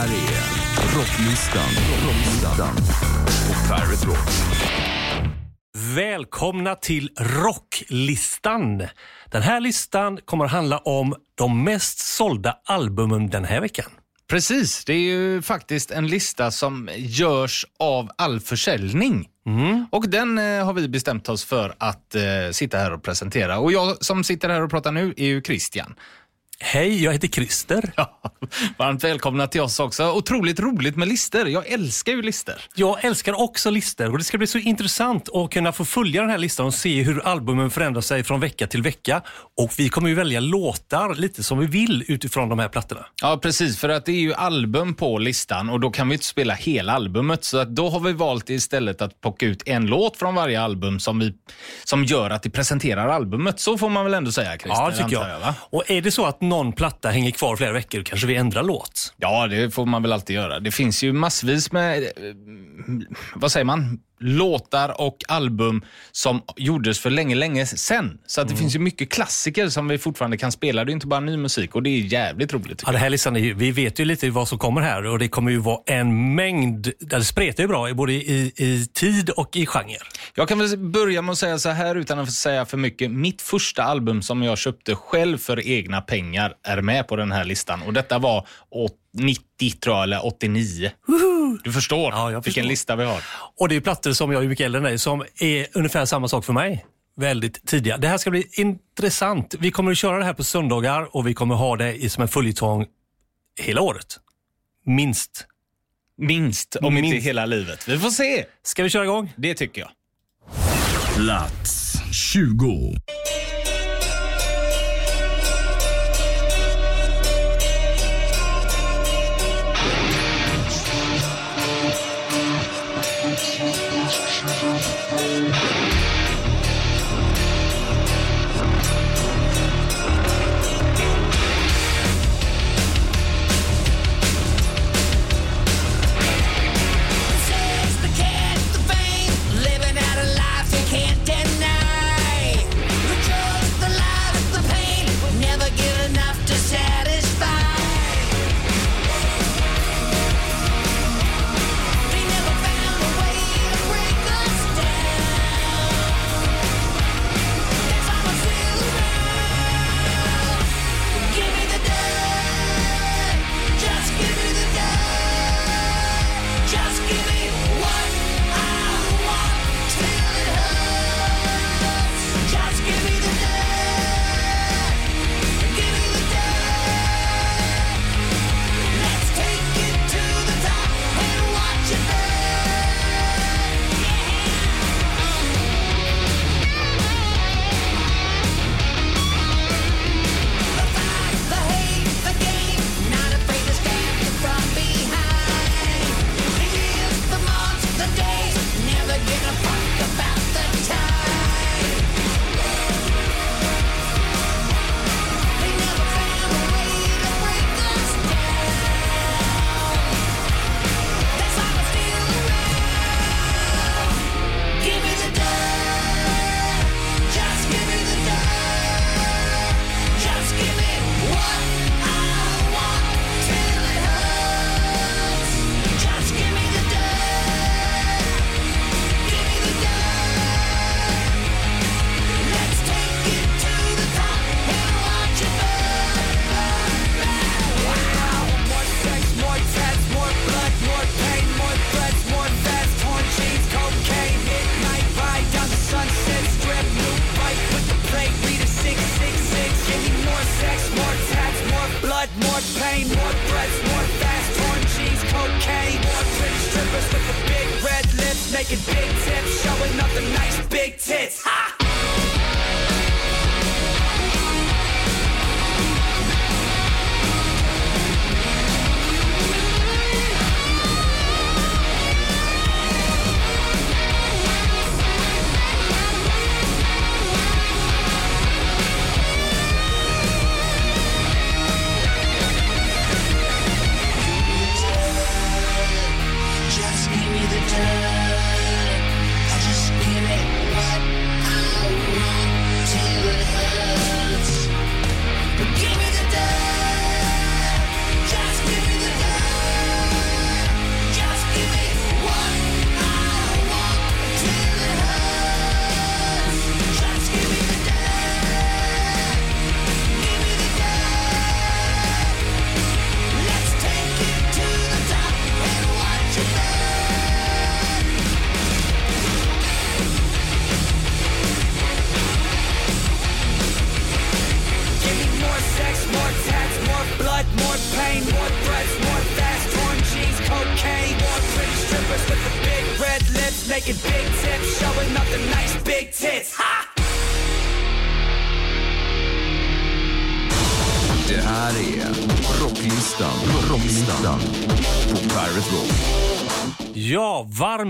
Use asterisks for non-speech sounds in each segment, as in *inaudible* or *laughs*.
här är Rocklistan Rocklistan på Pirate Rock. Välkomna till Rocklistan. Den här listan kommer att handla om de mest sålda albumen den här veckan. Precis, det är ju faktiskt en lista som görs av all försäljning. Och den eh, har vi bestämt oss för att eh, sitta här och presentera. Och jag som sitter här och pratar nu är ju Christian. Hej, jag heter Christer. Ja, varmt välkomna till oss också. Otroligt roligt med lister. Jag älskar ju lister. Jag älskar också listor och det ska bli så intressant att kunna få följa den här listan och se hur albumen förändrar sig från vecka till vecka. Och vi kommer ju välja låtar lite som vi vill utifrån de här plattorna. Ja, precis. För att det är ju album på listan och då kan vi inte spela hela albumet. Så att då har vi valt istället att plocka ut en låt från varje album som, vi, som gör att vi presenterar albumet. Så får man väl ändå säga, Christer? Ja, det tycker jag. va? Och är det så att någon platta hänger kvar flera veckor kanske vi ändrar låt. Ja, det får man väl alltid göra. Det finns ju massvis med, eh, vad säger man, låtar och album som gjordes för länge, länge sen. Så att Mm. det finns ju mycket klassiker som vi fortfarande kan spela. Det är inte bara ny musik och det är jävligt roligt. Ja, det här listan är vi vet ju lite vad som kommer här och det kommer ju vara en mängd, det spretar ju bra både i, i tid och i genre. Jag kan väl börja med att säga så här utan att säga för mycket. Mitt första album som jag köpte själv för egna pengar är med på den här listan. Och detta var åt- 90 tror jag, eller 89. Du förstår Ja, jag vilken förstår. lista vi har. Och det är plattor som jag är mycket äldre än dig som är ungefär samma sak för mig. Väldigt tidiga. Det här ska bli intressant. Vi kommer att köra det här på söndagar och vi kommer ha det i- som en följetong hela året. Inte. Minst, om inte Minst. hela livet. Vi får se. Ska vi köra igång? Det tycker jag. Plats 20. The nice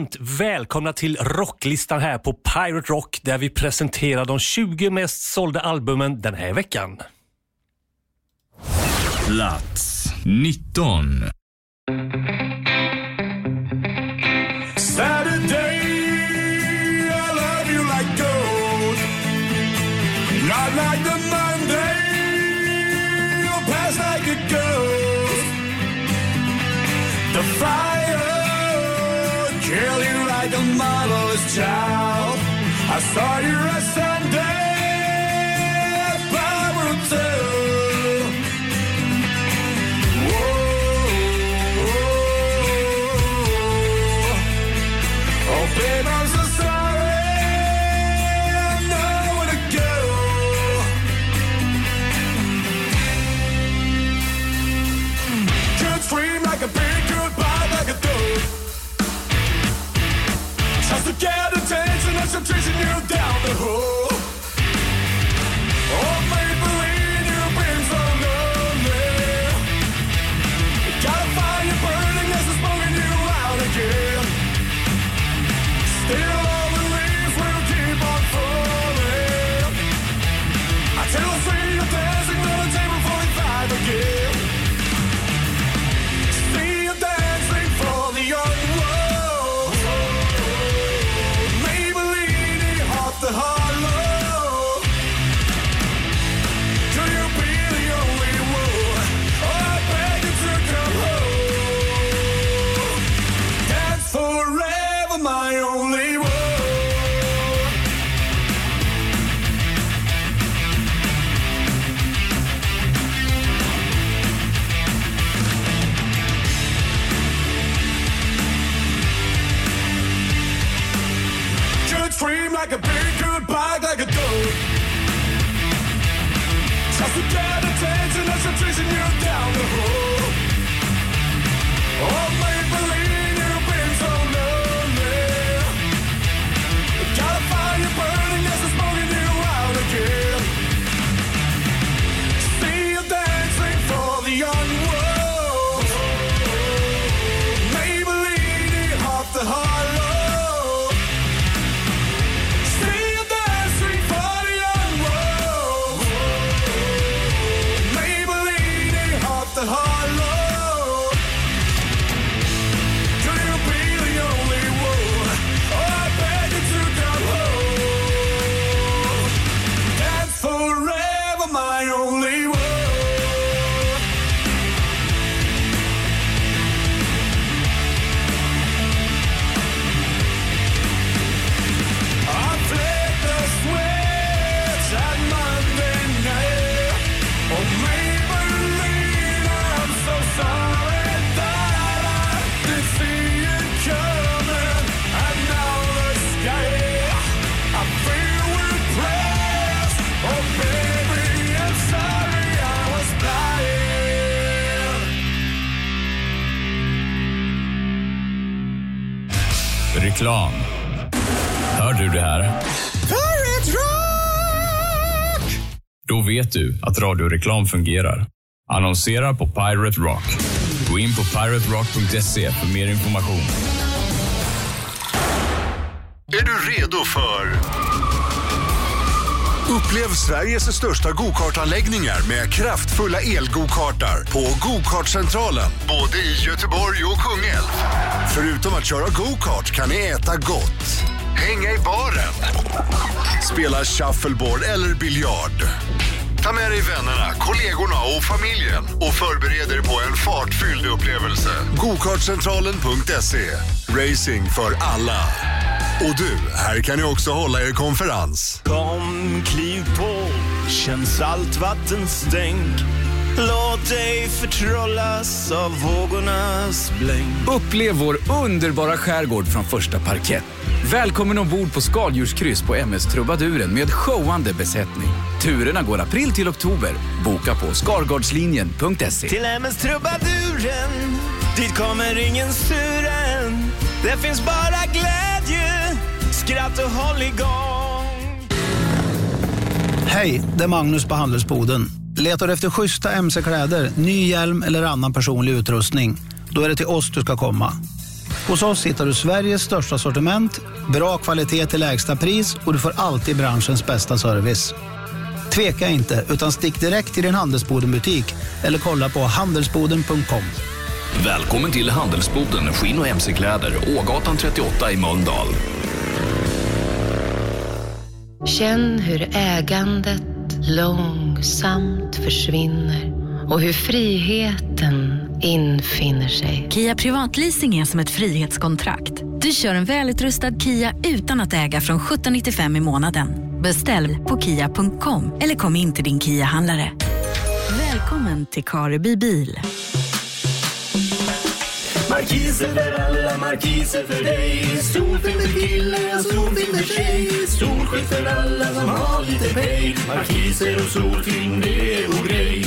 varmt välkomna till rocklistan här på Pirate Rock där vi presenterar de 20 mest sålda albumen den här veckan. Plats 19. Child. I saw your a get attention I'm chasing you down the hole. Like a vet du att radioreklam fungerar. Annonsera på Pirate Rock. Gå in på piraterock.se för mer information. Är du redo för... Upplev Sveriges största gokartanläggningar med kraftfulla elgokartar på Gokartcentralen, både i Göteborg och Kungälv. Förutom att köra gokart kan ni äta gott, hänga i baren, spela shuffleboard eller biljard. Ta med dig vännerna, kollegorna och familjen och förbered er på en fartfylld upplevelse. Gokartcentralen.se. Racing för alla. Och du, här kan ni också hålla er konferens. Kom, kliv på, känn saltvattens stänk. Låt dig förtrollas av vågornas bläng. Upplev vår underbara skärgård från första parkett. Välkommen ombord på skaldjurskryss på MS Trubaduren med showande besättning. Turerna går april till oktober. Boka på skargardslinjen.se. Till MS Trubaduren, dit kommer ingen suren. Det finns bara glädje skratt och håll igång. Hej, det är Magnus på Handelsboden. Letar du efter schyssta mc-kläder, ny hjälm eller annan personlig utrustning? Då är det till oss du ska komma. Hos oss hittar du Sveriges största sortiment, bra kvalitet till lägsta pris och du får alltid branschens bästa service. Tveka inte, utan stick direkt till din Handelsboden-butik eller kolla på handelsboden.com. Välkommen till Handelsboden Skinn och mc-kläder, Ågatan 38 i Mölndal. Känn hur ägandet långsamt försvinner och hur friheten infinner sig. Kia Privatleasing är som ett frihetskontrakt. Du kör en välutrustad Kia utan att äga från 1795 i månaden. Beställ på kia.com eller kom in till din Kia-handlare. Välkommen till Kareby bil. Markiser för alla, markiser för dig. Solfilm för kille och solfilm för tjej. Solskydd för alla som har lite pej. Markiser och solfilm, det är vår grej.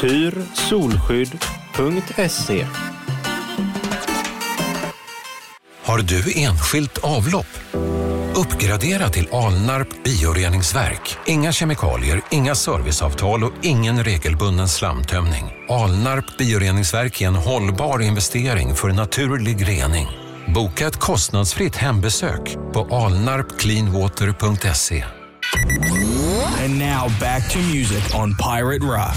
Tyrsolskydd.se Har du enskilt avlopp? Uppgradera till Alnarp bioreningsverk. Inga kemikalier, inga serviceavtal och ingen regelbunden slamtömning. Alnarp bioreningsverk är en hållbar investering för naturlig rening. Boka ett kostnadsfritt hembesök på alnarpcleanwater.se. And now back to music on Pirate Rock.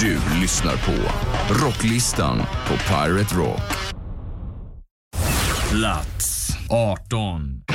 Du lyssnar på Rocklistan på Pirate Rock. Plats 18.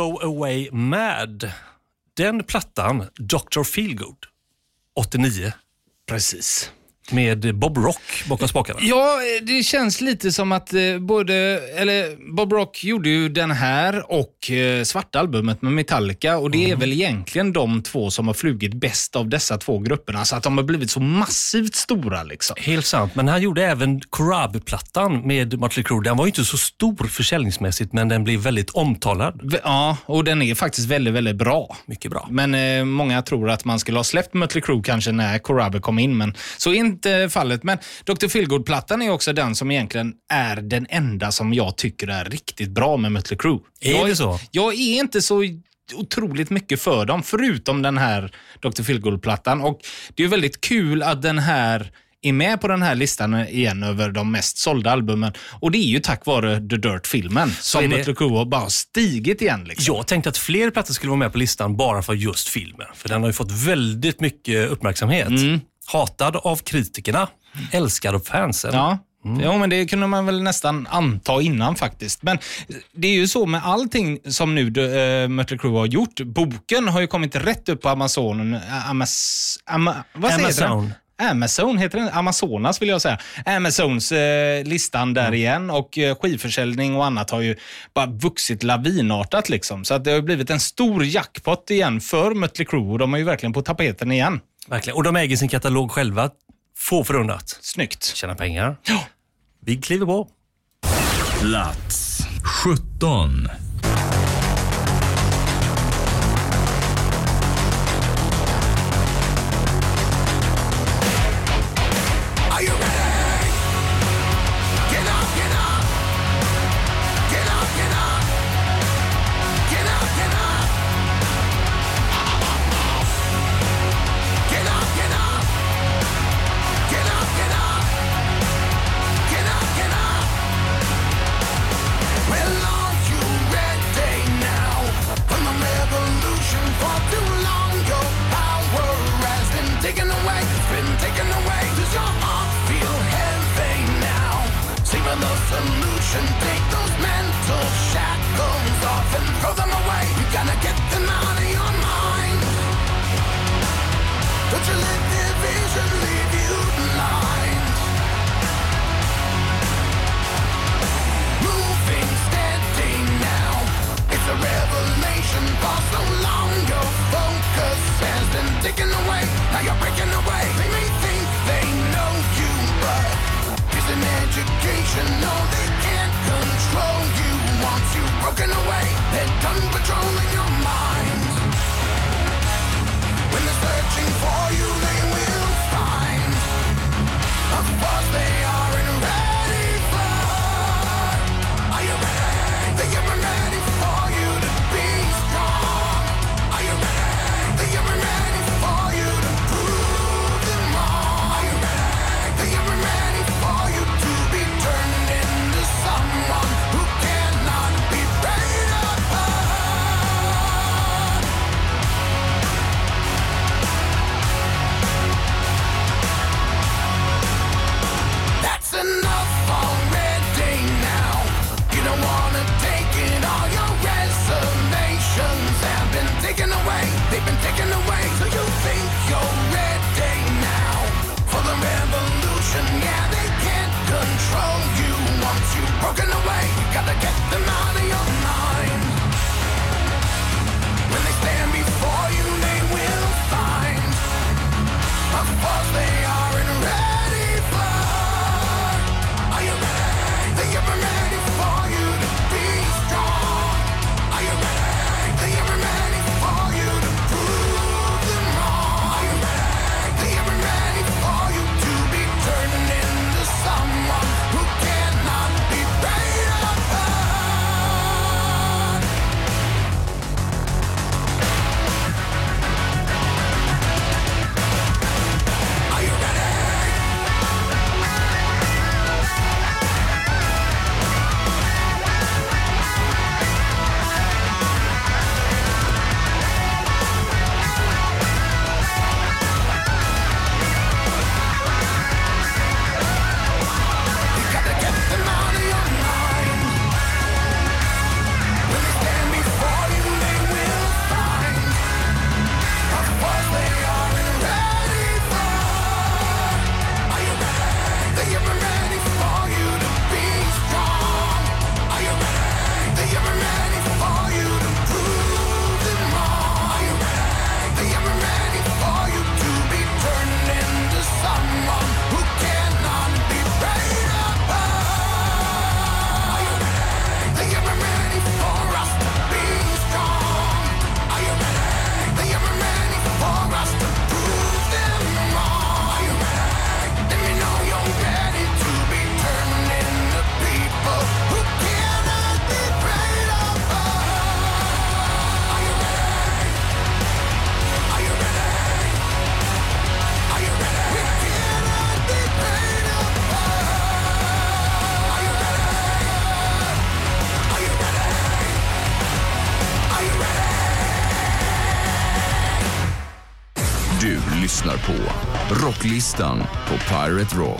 Go Away Mad. Den plattan, Dr. Feelgood, 89. Precis. Med Bob Rock bakom spakarna. Ja, det känns lite som att eh, både, eller Bob Rock gjorde ju den här och eh, svarta albumet med Metallica och det är väl egentligen de två som har flugit bäst av dessa två grupperna, så att de har blivit så massivt stora. Liksom. Helt sant, men han gjorde även Corab-plattan med Mötley Crüe. Den var ju inte så stor försäljningsmässigt, men den blev väldigt omtalad. Ja, och den är faktiskt väldigt, väldigt bra. Mycket bra. Men eh, många tror att man skulle ha släppt Mötley Crüe kanske när Corabi kom in, men så är inte fallet. Men Dr. Feelgood-plattan är också den som egentligen är den enda som jag tycker är riktigt bra med Mötley Crüe. Är jag, det så? Jag är inte så otroligt mycket för dem, förutom den här Dr. Feelgood-plattan. Och Det är väldigt kul att den här är med på den här listan igen över de mest sålda albumen. Och det är ju tack vare The Dirt-filmen som. Mötley Crüe har bara stigit igen. Liksom. Jag tänkte att fler plattor skulle vara med på listan bara för just filmen. För den har ju fått väldigt mycket uppmärksamhet. Mm. Hatad av kritikerna, älskad av fansen. Ja. Jo, men det kunde man väl nästan anta innan faktiskt. Men det är ju så med allting som nu uh, Mötley Crüe har gjort. Boken har ju kommit rätt upp på Amazon. äh, Amas, ama, vad säger Amazon. Amazon heter den. Amazonas vill jag säga. Amazons eh, listan där igen och eh, skivförsäljning och annat har ju bara vuxit lavinartat. Liksom. Så att det har blivit en stor jackpot igen för Mötley Crüe och de är ju verkligen på tapeten igen. Verkligen. Och de äger sin katalog själva. Få förunnat. Snyggt. Tjäna pengar. Ja. Vi kliver på. Plats 17. Taken away. Now you're breaking away. They may think they know you, but it's an education. No, they can't control you. Once you've broken away, they're done patrolling your mind. When they're searching for you, Rocklistan på Pirate Rock.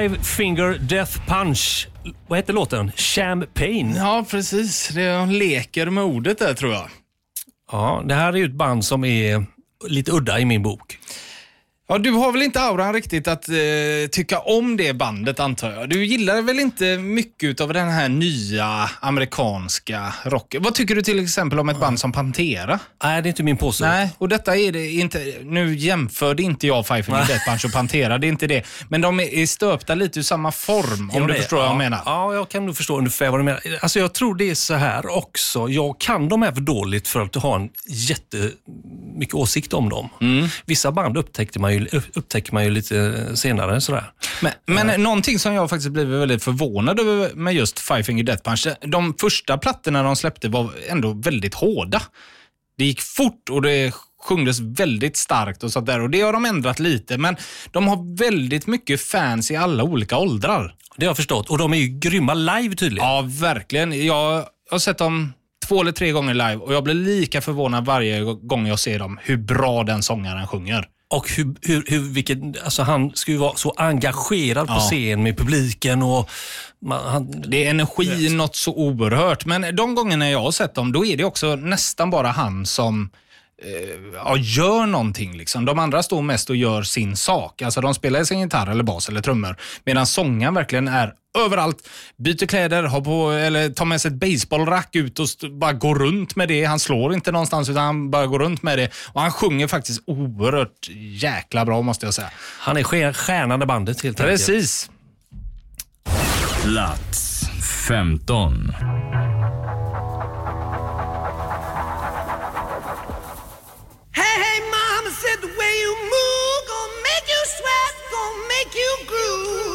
Five Finger Death Punch. Vad heter låten? Champagne. Ja, precis. Det leker med ordet där tror jag. Ja, det här är ju ett band som är lite udda i min bok. Ja, du har väl inte auran riktigt att eh, tycka om det bandet antar jag. Du gillar väl inte mycket av den här nya amerikanska rocken. Vad tycker du till exempel om ett band som Pantera? Nej, det är inte min påse. Nej, och detta är det inte. Nu jämförde inte jag Five Finger Death Punch och Pantera, det är inte det. Men de är stöpta lite ur samma form, om Ja, du förstår vad ja, jag menar. Ja, jag kan nog förstå ungefär vad du menar. Alltså, jag tror det är så här också. Jag kan de här för dåligt för att ha en jättemycket åsikt om dem. Mm. Vissa band upptäckte man ju, upptäcker man ju lite senare. Sådär. Men, men någonting som jag faktiskt blivit väldigt förvånad över med just Five Finger Death Punch, de första plattorna de släppte var ändå väldigt hårda. Det gick fort och det sjungdes väldigt starkt och sånt där och det har de ändrat lite, men de har väldigt mycket fans i alla olika åldrar. Det har jag förstått och de är ju grymma live tydligen. Ja, verkligen. Jag har sett dem två eller tre gånger live och jag blir lika förvånad varje gång jag ser dem hur bra den sångaren sjunger. Och hur, hur, hur, vilken, alltså han ju vara så engagerad på Ja. scen med publiken. och man, han, Det är energi något så oerhört. Men de gångerna jag har sett dem, då är det också nästan bara han som ja, gör någonting. Liksom. De andra står mest och gör sin sak. Alltså De spelar sin gitarr, eller bas eller trummor. Medan sångaren verkligen är överallt. Byter kläder, har på, eller tar med sig ett baseballrack ut och bara går runt med det. Han slår inte någonstans utan han bara går runt med det. Och han sjunger faktiskt oerhört jäkla bra måste jag säga. Han är stjär- stjärnan i bandet helt enkelt. Precis. Plats 15. You groove.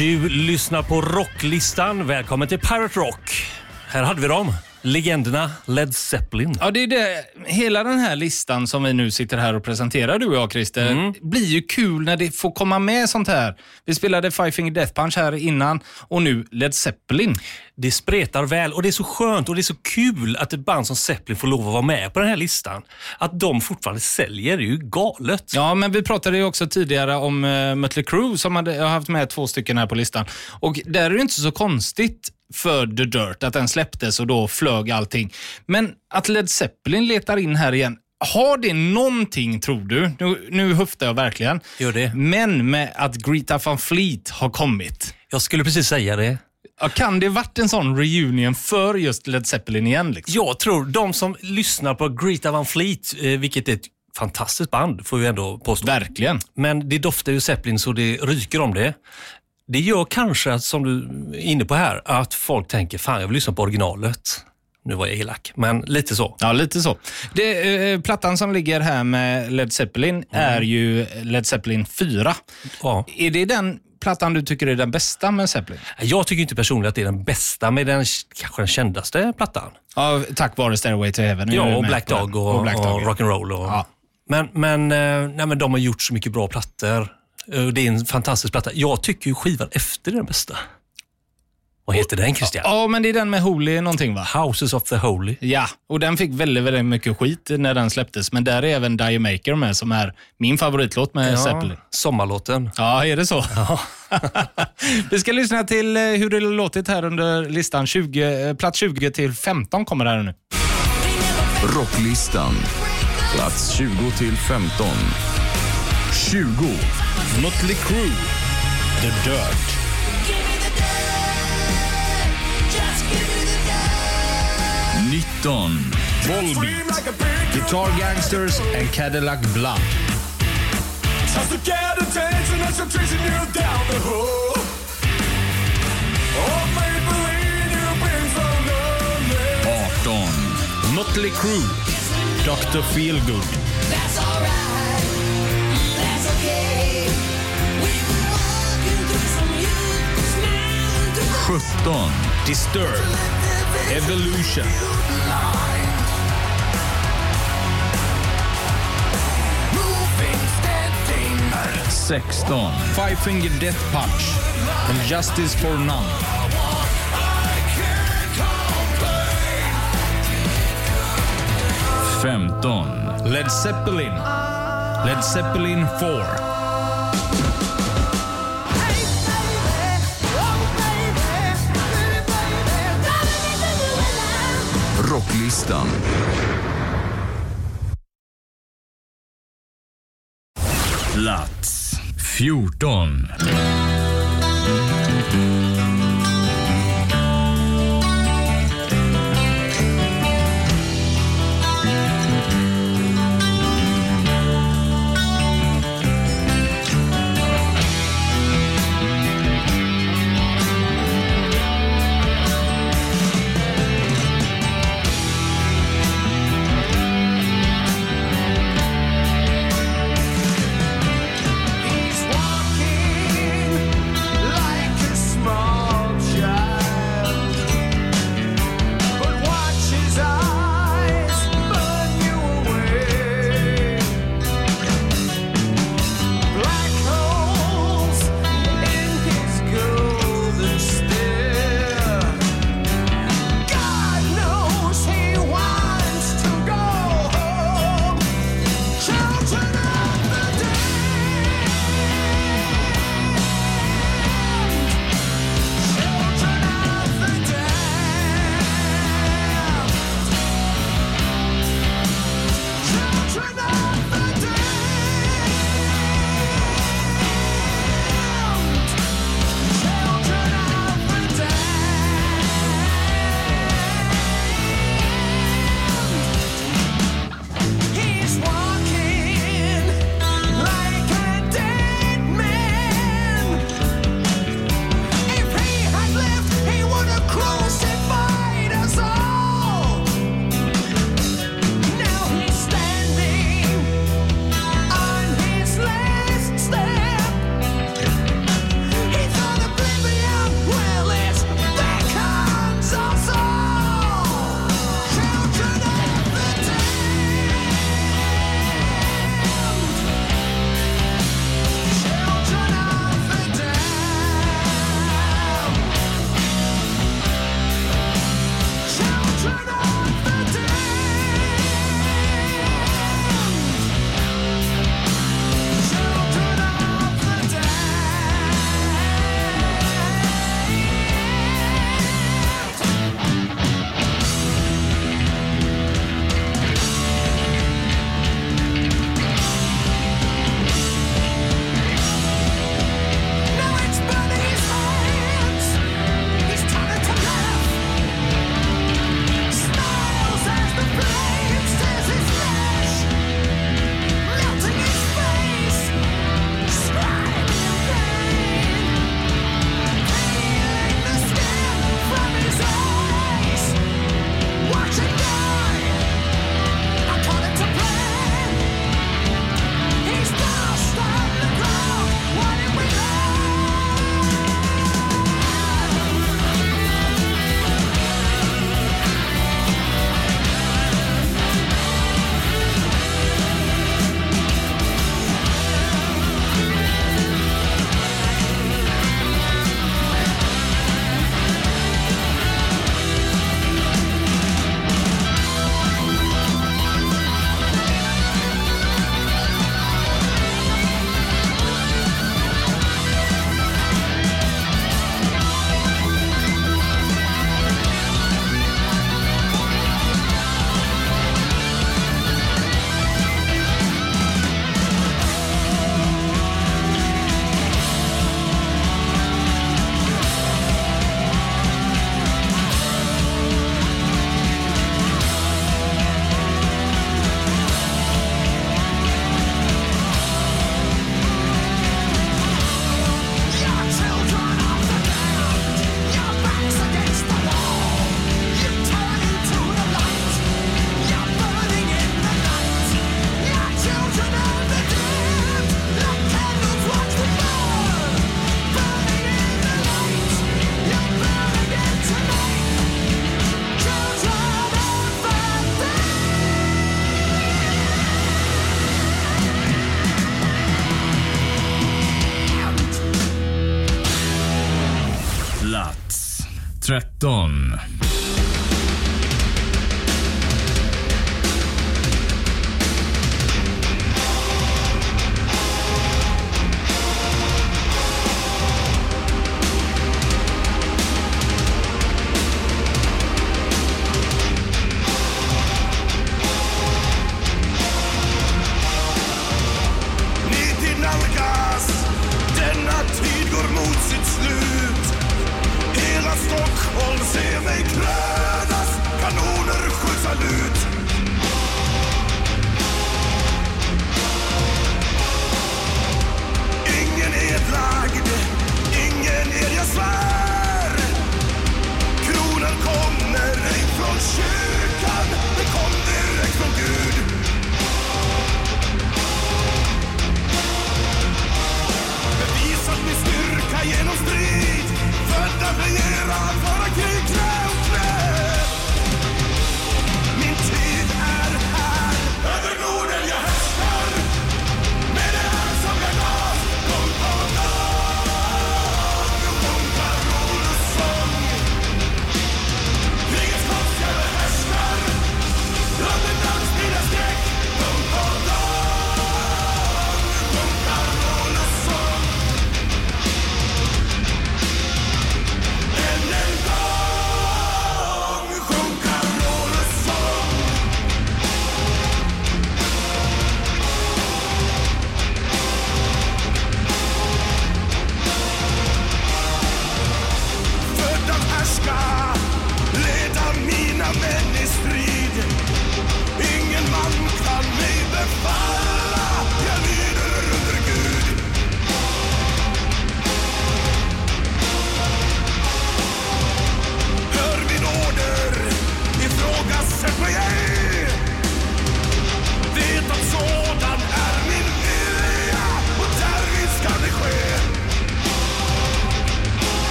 Du lyssnar på Rocklistan. Välkommen till Pirate Rock. Här hade vi dem. Legenderna Led Zeppelin. Ja, det är det. Hela den här listan som vi nu sitter här och presenterar, du och jag Christer, Mm. blir ju kul när det får komma med sånt här. Vi spelade Five Finger Death Punch här innan och nu Led Zeppelin. Det spretar väl och det är så skönt och det är så kul att ett band som Zeppelin får lov att vara med på den här listan. Att de fortfarande säljer är ju galet. Ja, men vi pratade ju också tidigare om uh, Mötley Crüe som hade, jag har haft med två stycken här på listan. Och där är det inte så konstigt för The Dirt att den släpptes och då flög allting. Men att Led Zeppelin letar in här igen, har det någonting, tror du, nu, nu höftar jag verkligen, Gör det. men med att Greta Van Fleet har kommit? Jag skulle precis säga det. Ja, kan det varit en sån reunion för just Led Zeppelin igen? Liksom? Jag tror de som lyssnar på Greta Van Fleet, eh, vilket är ett fantastiskt band, får vi ändå påstå. Verkligen. Men det doftar ju Zeppelin så det ryker om det. Det gör kanske, att, som du är inne på här, att folk tänker fan jag vill lyssna på originalet. Nu var jag elak, men lite så. Ja, lite så. Det, eh, plattan som ligger här med Led Zeppelin är ju Led Zeppelin 4. Ja. Är det den plattan du tycker är den bästa med Zeppelin? Jag tycker inte personligen att det är den bästa, men den kanske den kändaste plattan. Ja, tack vare Stairway to Heaven. Ja, och Black. Dog och, Black och, Dog, ja. Rock'n'Roll. Och, Ja. Men, men, eh, nej, men de har gjort så mycket bra plattor. Eh, Det är en fantastisk platta. Jag tycker ju skivan efter är den bästa. Vad heter den Christian? Ja, men det är den med Holy någonting va? Houses of the Holy. Ja, och den fick väldigt, väldigt mycket skit när den släpptes. Men där är även Die Maker med som är min favoritlåt med Zeppelin. Sommarlåten. Ja, är det så? *laughs* Vi ska lyssna till eh, hur det låtit här under listan. 20, eh, plats 20 till 15 kommer här nu. Rocklistan. Plats 20 till 15. 20. Mötley Crüe. The Dirt. 19. Volbeat. Guitar Gangsters and Cadillac Blood. Just to get attention 17. Disturbed. Evolution. 16. Five Finger Death Punch. And Justice for None. Femton. Led Zeppelin. Led Zeppelin 4. Topplistan. Plats 14.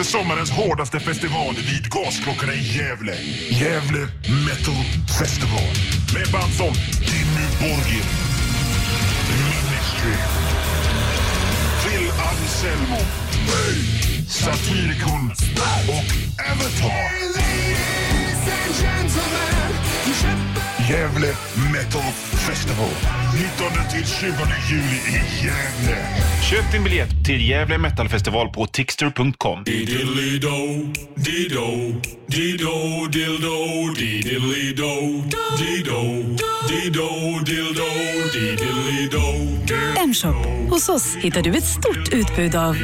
efter sommarens hårdaste festival vid Gasklockorna i Gävle. Gävle Metal Festival. Med band som Jimmy Borgir, Ministry, Phil Anselmo, Satiricon och Avatar. Ladies and gentlemen, Gävle Metal Festival. 19-20 juli i Gävle. Köp din biljett till Gävle Metal Festival på Tixter.com. M-shop. Hos oss hittar du ett stort utbud av...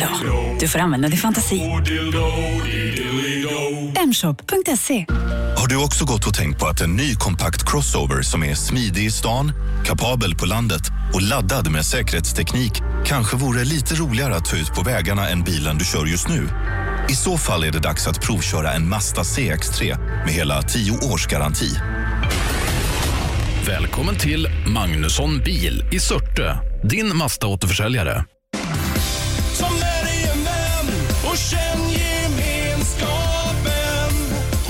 Ja, du får använda din fantasi. Mshop.se. Har du också gått och tänkt på att en ny kompakt crossover som är smidig i stan, kapabel på landet och laddad med säkerhetsteknik kanske vore lite roligare att ta ut på vägarna än bilen du kör just nu? I så fall är det dags att provköra en Mazda CX-3 med hela 10 års garanti. Välkommen till Magnusson Bil i Surte. Din Mazda-återförsäljare.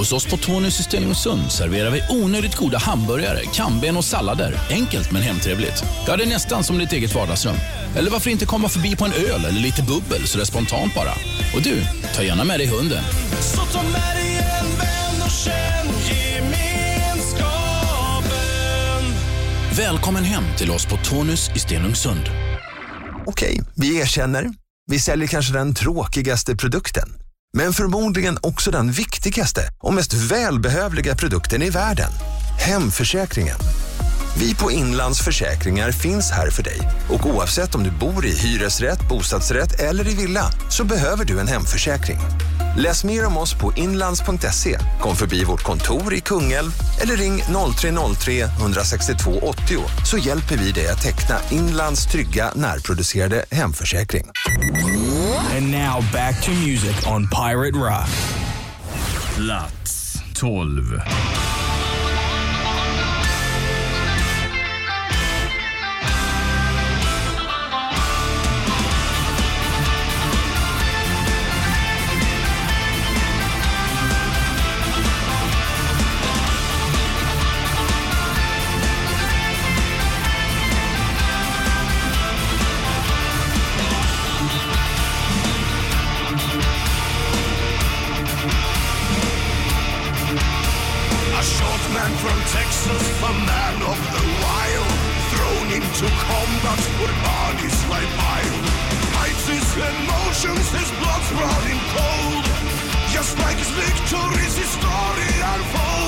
Hos oss på Tonys i Stenungsund serverar vi onödigt goda hamburgare, kamben och sallader. Enkelt men hemtrevligt. Ja, det är nästan som ditt eget vardagsrum. Eller varför inte komma förbi på en öl eller lite bubbel så det är spontant bara. Och du, ta gärna med dig hunden. Så ta med dig en vän och känn gemenskapen. Välkommen hem till oss på Tonys i Stenungsund. Okej, vi erkänner. Vi säljer kanske den tråkigaste produkten. Men förmodligen också den viktigaste och mest välbehövliga produkten i världen. Hemförsäkringen. Vi på Inlandsförsäkringar finns här för dig och oavsett om du bor i hyresrätt, bostadsrätt eller i villa så behöver du en hemförsäkring. Läs mer om oss på inlands.se, kom förbi vårt kontor i Kungälv eller ring 0303 162 80 så hjälper vi dig att teckna Inlands trygga närproducerade hemförsäkring. And now back to music on Pirate Rock. Plats 12. A man of the wild, thrown into combat where bodies lie piled. Hides his emotions, his blood's running cold. Just like his victories, his story unfolds.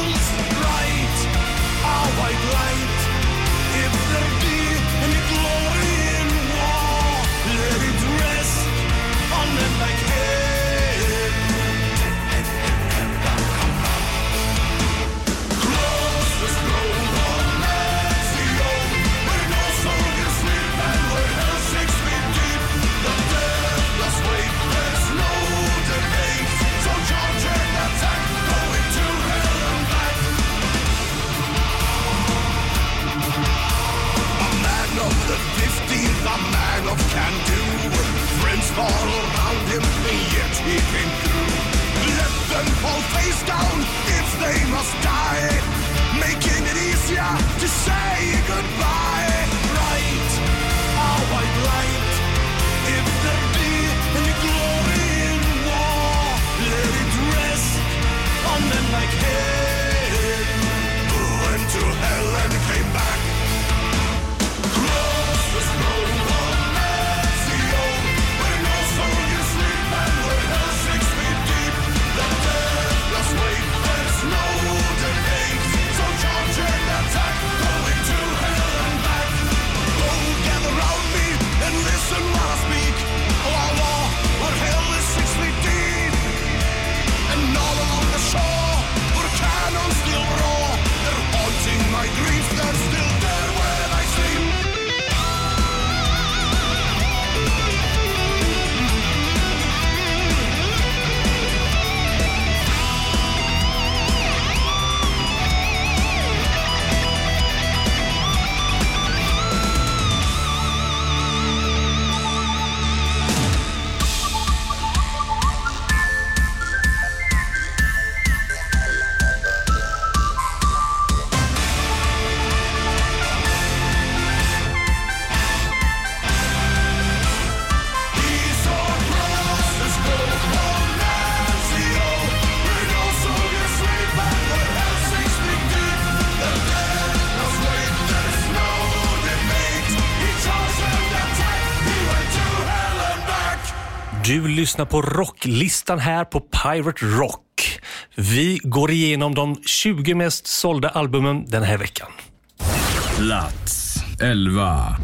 Lyssnar på rocklistan här på Pirate Rock. Vi går igenom de 20 mest sålda albumen den här veckan. Plats 11.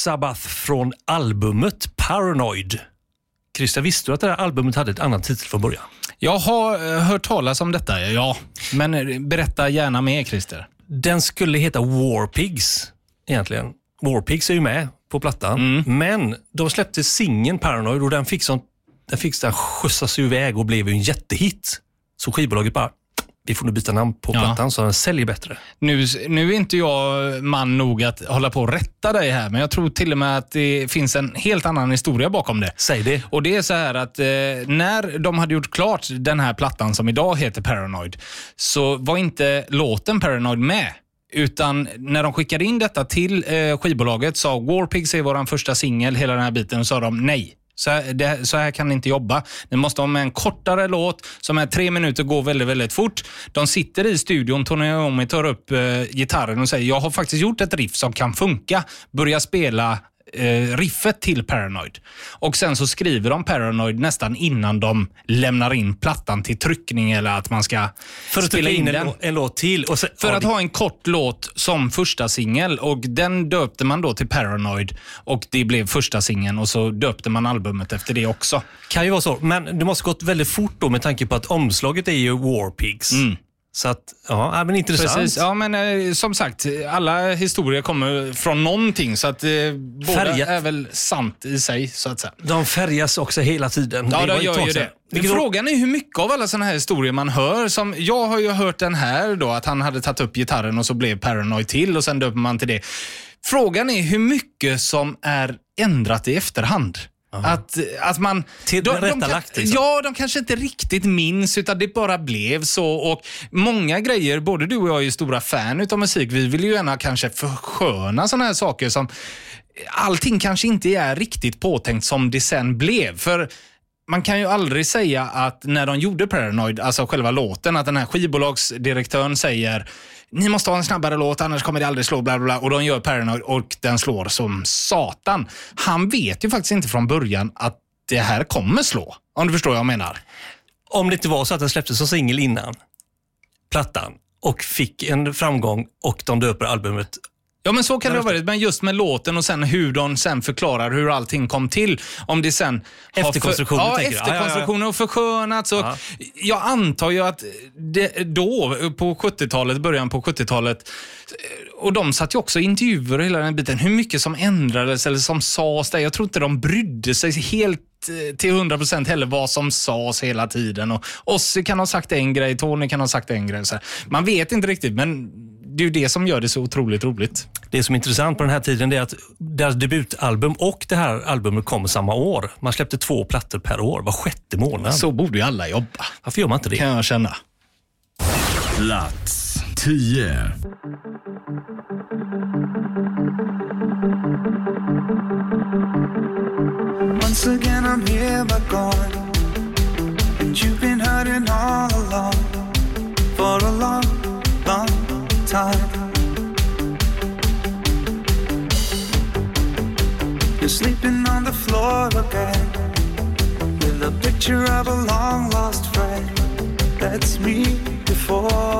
Sabbath från albumet Paranoid. Christer, visste du att det här albumet hade ett annat titel från början? Jag har eh, hört talas om detta, ja. Men eh, berätta gärna mer, Christer. Den skulle heta War Pigs egentligen. War Pigs är ju med på plattan, men de släppte singeln Paranoid och den fick, sån, den fick den skjutsas iväg och blev en jättehit. Så skivbolaget bara, vi får nu byta namn på Ja. plattan så den säljer bättre. Nu, nu är inte jag man nog att hålla på och rätta dig här, men jag tror till och med att det finns en helt annan historia bakom det. Säg det. Och det är så här att eh, när de hade gjort klart den här plattan som idag heter Paranoid, så var inte låten Paranoid med. Utan när de skickade in detta till eh, skivbolaget sa Warpigs är vår första singel, hela den här biten, och sa de nej. Så här, det, så här kan ni inte jobba. Ni måste ha med en kortare låt som är tre minuter går väldigt, väldigt fort. De sitter i studion, Tony Iommi tar upp eh, gitarren och säger jag har faktiskt gjort ett riff som kan funka. Börja spela eh, riffet till Paranoid. Och Sen så skriver de Paranoid nästan innan de lämnar in plattan till tryckning eller att man ska För att spela trycka in en, en låt till. Och sen, För att det- ha en kort låt som första singel och den döpte man då till Paranoid och det blev första singeln och så döpte man albumet efter det också. Kan ju vara så, men det måste gått väldigt fort då med tanke på att omslaget är ju War Pigs. Så att, ja, ja, men intressant. Precis. Ja, men eh, som sagt, alla historier kommer från någonting så att eh, båda är väl sant i sig så att säga. De färgas också hela tiden. Ja, de gör ju det. Vilket Frågan är hur mycket av alla sådana här historier man hör. Som, jag har ju hört den här då, att han hade tagit upp gitarren och så blev Paranoid till och sen döper man till det. Frågan är hur mycket som är ändrat i efterhand. Att, att man... Till de, rättalagt, kan, liksom. Ja, de kanske inte riktigt minns utan det bara blev så. Och Många grejer, både du och jag är ju stora fan utav musik. Vi vill ju gärna kanske försköna sådana här saker som... Allting kanske inte är riktigt påtänkt som det sen blev. För man kan ju aldrig säga att när de gjorde Paranoid, alltså själva låten, att den här skivbolagsdirektören säger ni måste ha en snabbare låt annars kommer det aldrig slå bla bla bla. Och de gör Paranoid och den slår som satan. Han vet ju faktiskt inte från början att det här kommer slå. Om du förstår vad jag menar. Om det inte var så att den släpptes som singel innan plattan och fick en framgång och de döper albumet. Ja, men så kan det ha varit. Men just med låten och sen hur de sen förklarar hur allting kom till. Om det sen... har Efterkonstruktioner, För, ja, efterkonstruktioner och förskönats. Och Ja. Jag antar ju att det, då, på 70-talet, början på 70-talet, och de satt ju också i intervjuer och hela den biten, hur mycket som ändrades eller som sades där. Jag tror inte de brydde sig helt eh, till 100% heller vad som sades hela tiden. Och Ozzy kan ha sagt en grej, Tony kan ha sagt en grej. Så. Man vet inte riktigt, men det är ju det som gör det så otroligt roligt. Det som är intressant på den här tiden är att deras debutalbum och det här albumet kom samma år. Man släppte två plattor per år, var sjätte månad. Så borde ju alla jobba. Varför gör man inte det? Kan jag känna. Plats 10. Once again, I'm here but gone. And you've been hurting all along for a long You're sleeping on the floor again with a picture of a long lost friend. That's me before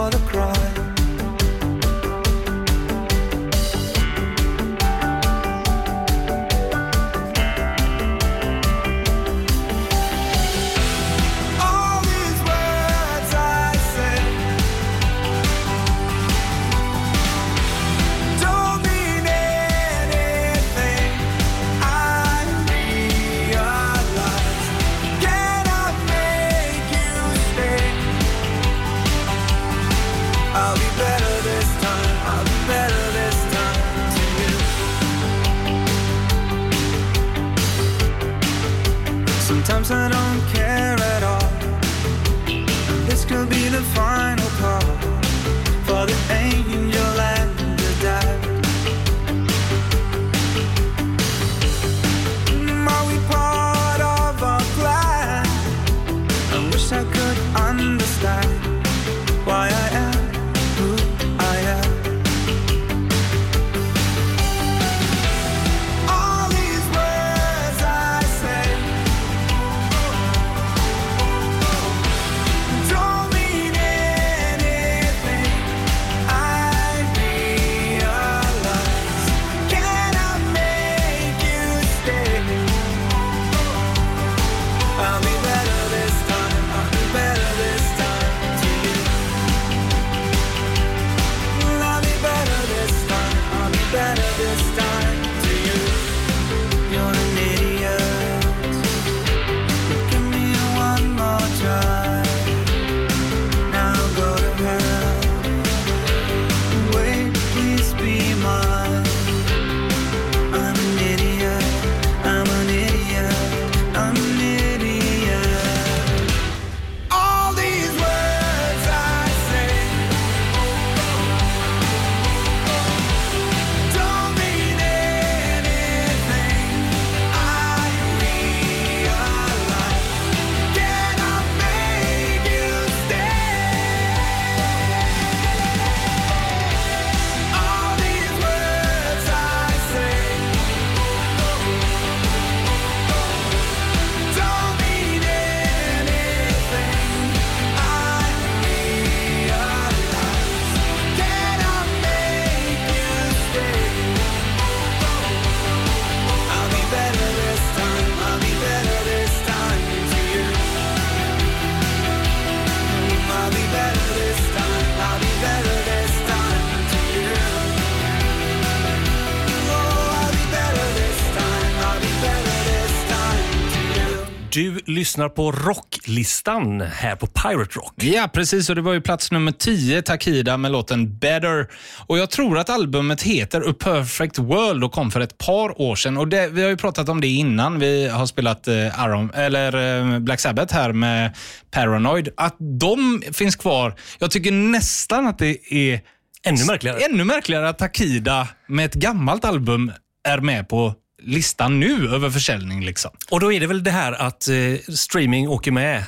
lyssnar på Rocklistan här på Pirate Rock. Ja, precis. Och det var ju plats nummer 10, Takida, med låten Better. Och Jag tror att albumet heter A Perfect World och kom för ett par år sedan. Och det, Vi har ju pratat om det innan. Vi har spelat eh, Iron, eller, eh, Black Sabbath här med Paranoid. Att de finns kvar. Jag tycker nästan att det är ännu märkligare, ännu märkligare att Takida med ett gammalt album är med på listan nu över försäljning. Liksom. Och då är det väl det här att eh, streaming åker med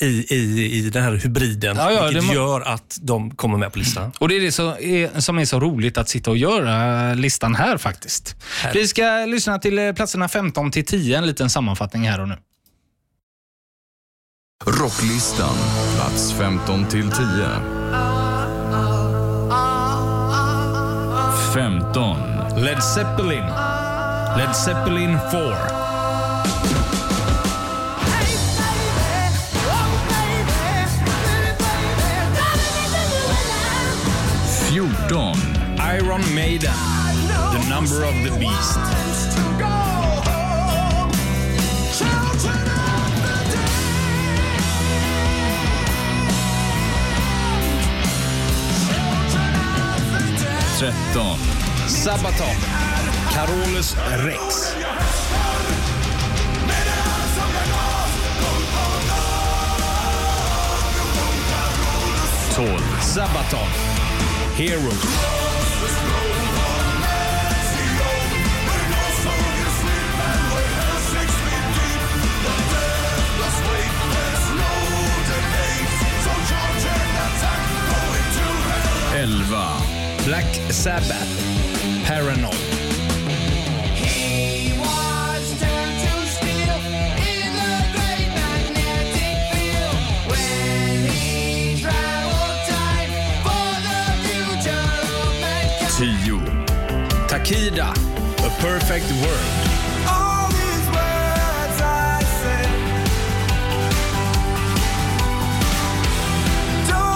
i, i, i den här hybriden, Ja, ja, vilket det må- gör att de kommer med på listan. Och Det är det så, är, som är så roligt att sitta och göra listan här faktiskt. Vi ska lyssna till eh, platserna 15 till 10, en liten sammanfattning här och nu. Rocklistan, plats 15 till 10. 15. Led Zeppelin. Led Zeppelin 4. Fjorton. Iron Maiden. The Number of the Beast. Tretton. Sabaton. Carolus Rex. Tolv. Sabaton. Heroes. Elva. Black Sabbath. Paranoid.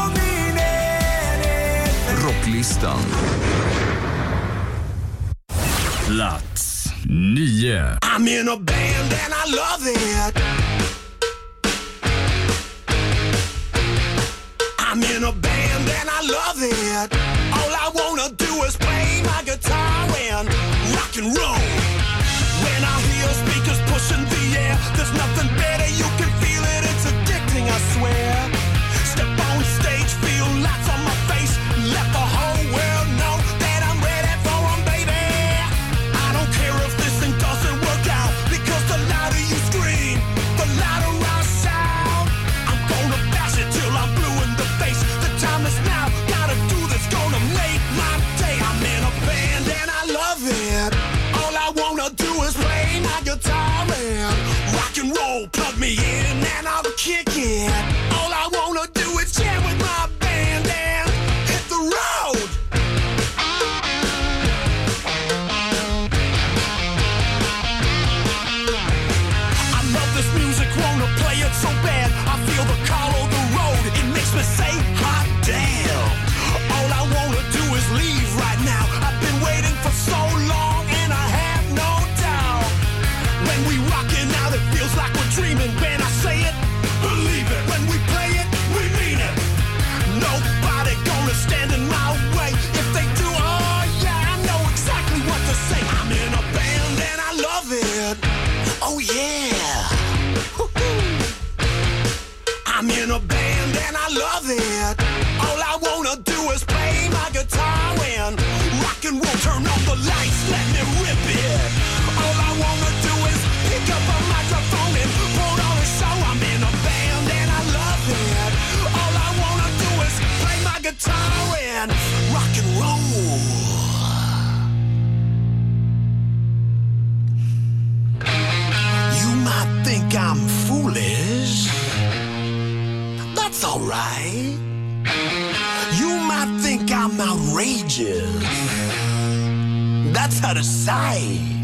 Mean anything. Rocklistan, Plats nio. I'm in a band and I love it. I'm in a band and I love it. All I wanna do is play my guitar and rock and roll. Die.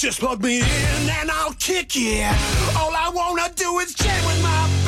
Just plug me in and I'll kick it. All I wanna do is jam with my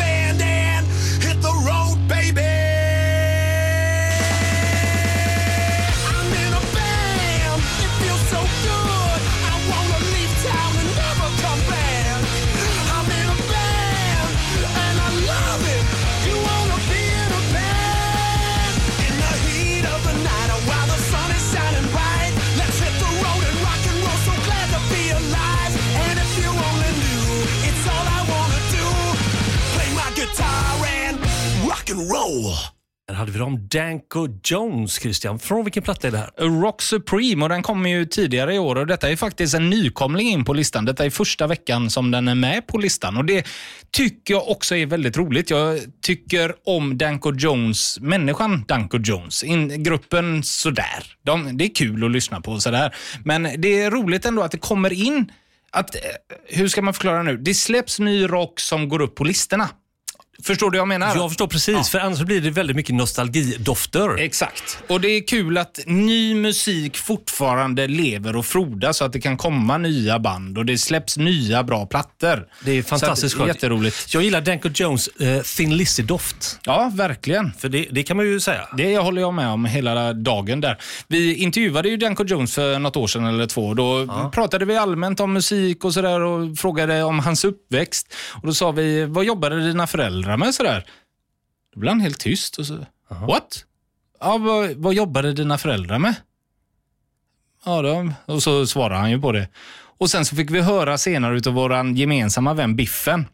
rock and roll. Där hade vi dem Danko Jones, Christian. Från vilken platta är det här? Rock Supreme och den kom ju tidigare i år och detta är faktiskt en nykomling in på listan. Detta är första veckan som den är med på listan och det tycker jag också är väldigt roligt. Jag tycker om Danko Jones, människan Danko Jones. In, gruppen sådär. De, det är kul att lyssna på sådär. Men det är roligt ändå att det kommer in att, eh, hur ska man förklara nu? Det släpps ny rock som går upp på listorna. Förstår du vad jag menar? Jag förstår precis, för annars blir det väldigt mycket nostalgidofter. Exakt. Och det är kul att ny musik fortfarande lever och frodas så att det kan komma nya band och det släpps nya bra plattor. Det är fantastiskt skönt. Jätteroligt. Jag gillar Danko Jones eh, Thin Lizzy-doft. Ja, verkligen. För det, det kan man ju säga. Det håller jag med om hela dagen där. Vi intervjuade ju Danko Jones för något år sedan eller två. Då pratade vi allmänt om musik och sådär och frågade om hans uppväxt. Och Då sa vi, vad jobbade dina föräldrar med? Sådär. Då blev han helt tyst och så, what? Ja, vad, vad jobbade dina föräldrar med? Ja, då. och så svarade han ju på det. Och Sen så fick vi höra senare utav vår gemensamma vän Biffen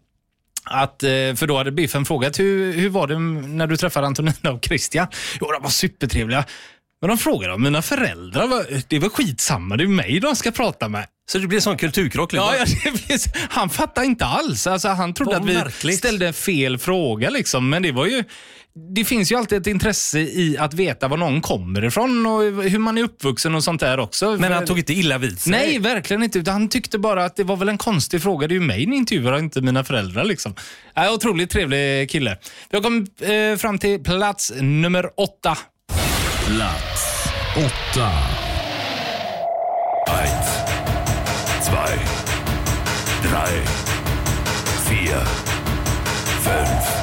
att, eh, för då hade Biffen frågat hur, hur var det när du träffade Antonina och Christian? Jo, de var supertrevliga. Men de frågade om mina föräldrar. Det var skitsamma, det är mig de ska prata med. Så det blir en sån kulturkrock? Ja, ja blev, så- han fattade inte alls. Alltså, han trodde att vi märkligt. ställde fel fråga. Liksom. Men det var ju... Det finns ju alltid ett intresse i att veta var någon kommer ifrån och hur man är uppvuxen och sånt där också. Men han tog inte illa vid sig? Nej, verkligen inte. Han tyckte bara att det var väl en konstig fråga. Det är ju mig ni intervjuar, inte mina föräldrar. Liksom. Äh, otroligt trevlig kille. Vi har kommit eh, fram till plats nummer åtta. Plats åtta. Eins, zwei, drei, vier, fünf,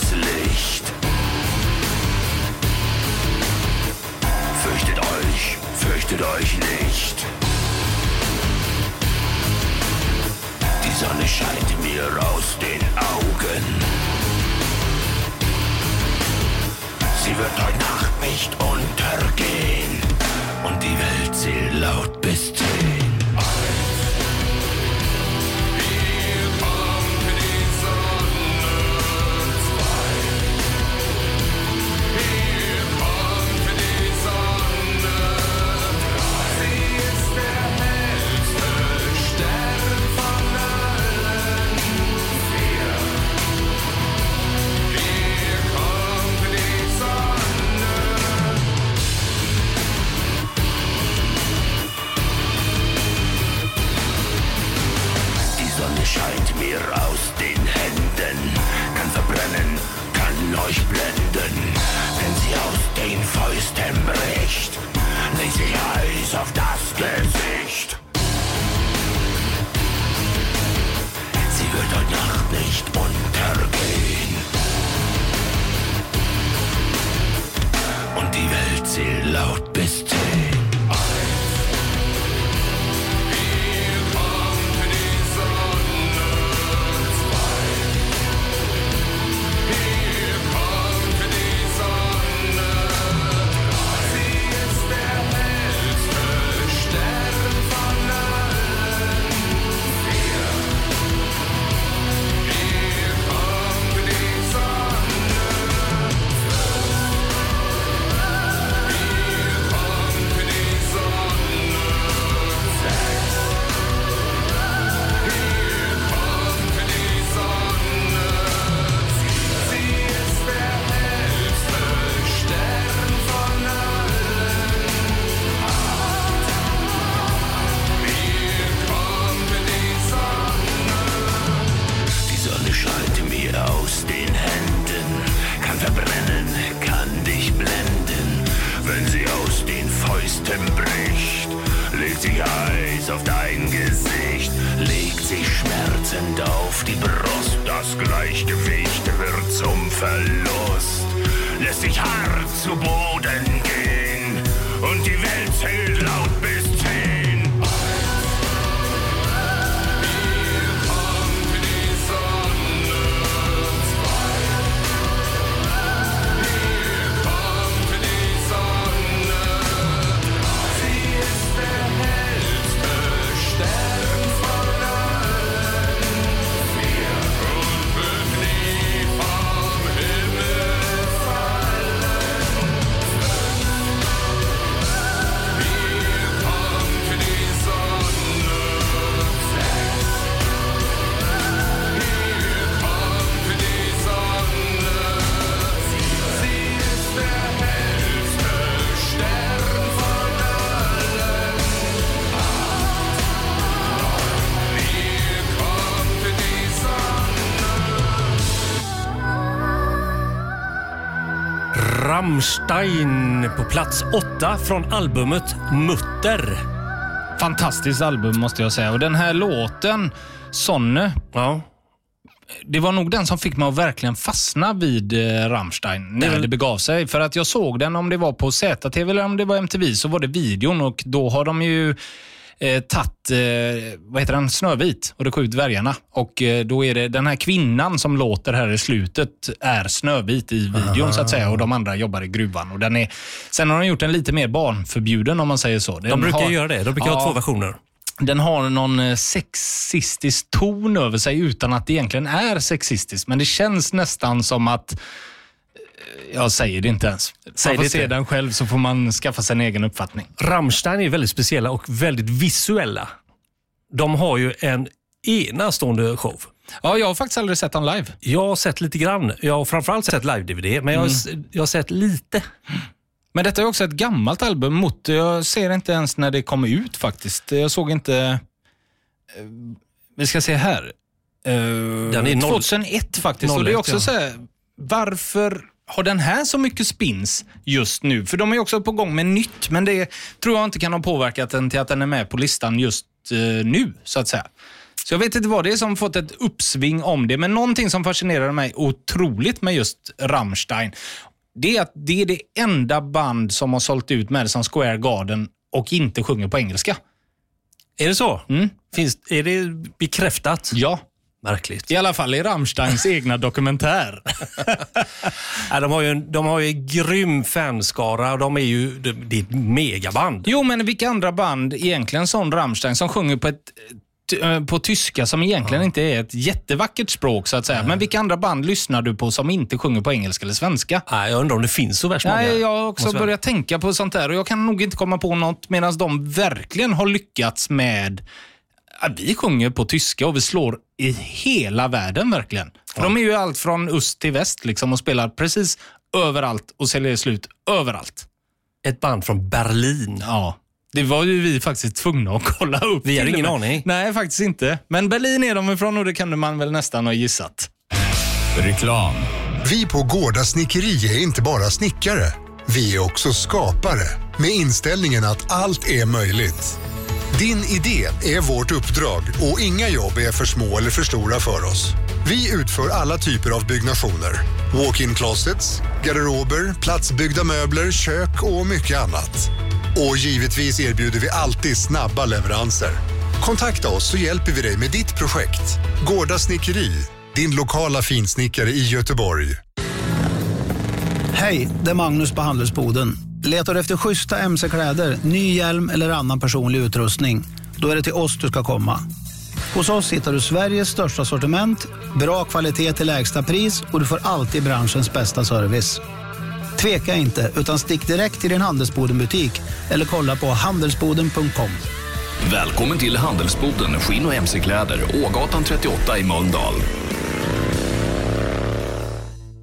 das Licht. Fürchtet euch, fürchtet euch nicht. Die Sonne scheint mir aus den Augen. Sie wird heute Nacht nicht untergehen. Und die Welt zählt laut bis zehn. Rammstein på plats åtta från albumet Mutter. Fantastiskt album måste jag säga. Och den här låten, Sonne, ja. det var nog den som fick mig att verkligen fastna vid eh, Rammstein när väl- det begav sig. För att jag såg den, om det var på ZTV eller om det var MTV, så var det videon och då har de ju eh, tagit, eh, vad heter den, Snövit och de sju dvärgarna. Och eh, då är det den här kvinnan som låter här i slutet är Snövit i videon så att säga och de andra jobbar i gruvan. Och den är, sen har de gjort den lite mer barnförbjuden om man säger så. Den De brukar har- göra det. De brukar ha Ja. två versioner. Den har någon eh, sexistisk ton över sig utan att det egentligen är sexistiskt. Men det känns nästan som att... Jag säger det inte ens. Säg man får se den själv så får man skaffa sig en egen uppfattning. Rammstein är väldigt speciella och väldigt visuella. De har ju en enastående show. Ja, jag har faktiskt aldrig sett dem live. Jag har sett lite grann. Jag har framförallt sett live-DVD, men jag, har, Mm. jag har sett lite. Men detta är också ett gammalt album. Mot, jag ser inte ens när det kom ut faktiskt. Jag såg inte... eh, Vi ska se här. Eh, Den är noll- 2001 faktiskt. och det är 01, också ja. så här, varför har den här så mycket spins just nu? För de är också på gång med nytt, men det tror jag inte kan ha påverkat den till att den är med på listan just eh, nu, så att säga. Så jag vet inte vad det är som fått ett uppsving om det, men någonting som fascinerar mig otroligt med just Rammstein, det är att det är det enda band som har sålt ut Madison Square Garden och inte sjunger på engelska. Är det så? Mm. Finns, är det bekräftat? Ja. Märkligt. I alla fall i Rammsteins *laughs* egna dokumentär. *laughs* Ja, de, har ju en, de har ju en grym fanskara och de är ju det, det är ett megaband. Jo, men vilka andra band egentligen som Rammstein som sjunger på ett eh, på tyska som egentligen inte är ett jättevackert språk så att säga. Men vilka andra band lyssnar du på som inte sjunger på engelska eller svenska? Nej, jag undrar om det finns så värst många. Nej, jag har också börjat tänka på sånt där och jag kan nog inte komma på något medan de verkligen har lyckats med vi sjunger på tyska och vi slår i hela världen verkligen. För de är ju allt från öst till väst liksom och spelar precis överallt och säljer slut överallt. Ett band från Berlin. Ja. Det var ju vi faktiskt tvungna att kolla upp. Vi till ingen aning. Nej, faktiskt inte. Men Berlin är de ifrån och det kunde man väl nästan ha gissat. Reklam. Vi på Gårda Snickeri är inte bara snickare. Vi är också skapare med inställningen att allt är möjligt. Din idé är vårt uppdrag och inga jobb är för små eller för stora för oss. Vi utför alla typer av byggnationer. Walk-in closets, garderober, platsbyggda möbler, kök och mycket annat. Och givetvis erbjuder vi alltid snabba leveranser. Kontakta oss så hjälper vi dig med ditt projekt. Gårda Snickeri, din lokala finsnickare i Göteborg. Hej, det är Magnus på Handelsboden. Letar du efter schyssta mc-kläder, ny hjälm eller annan personlig utrustning? Då är det till oss du ska komma. Hos oss hittar du Sveriges största sortiment, bra kvalitet till lägsta pris och du får alltid branschens bästa service. Tveka inte, utan stick direkt till din Handelsboden-butik eller kolla på handelsboden.com. Välkommen till Handelsboden Skinn och MC-kläder, Ågatan 38 i Mölndal.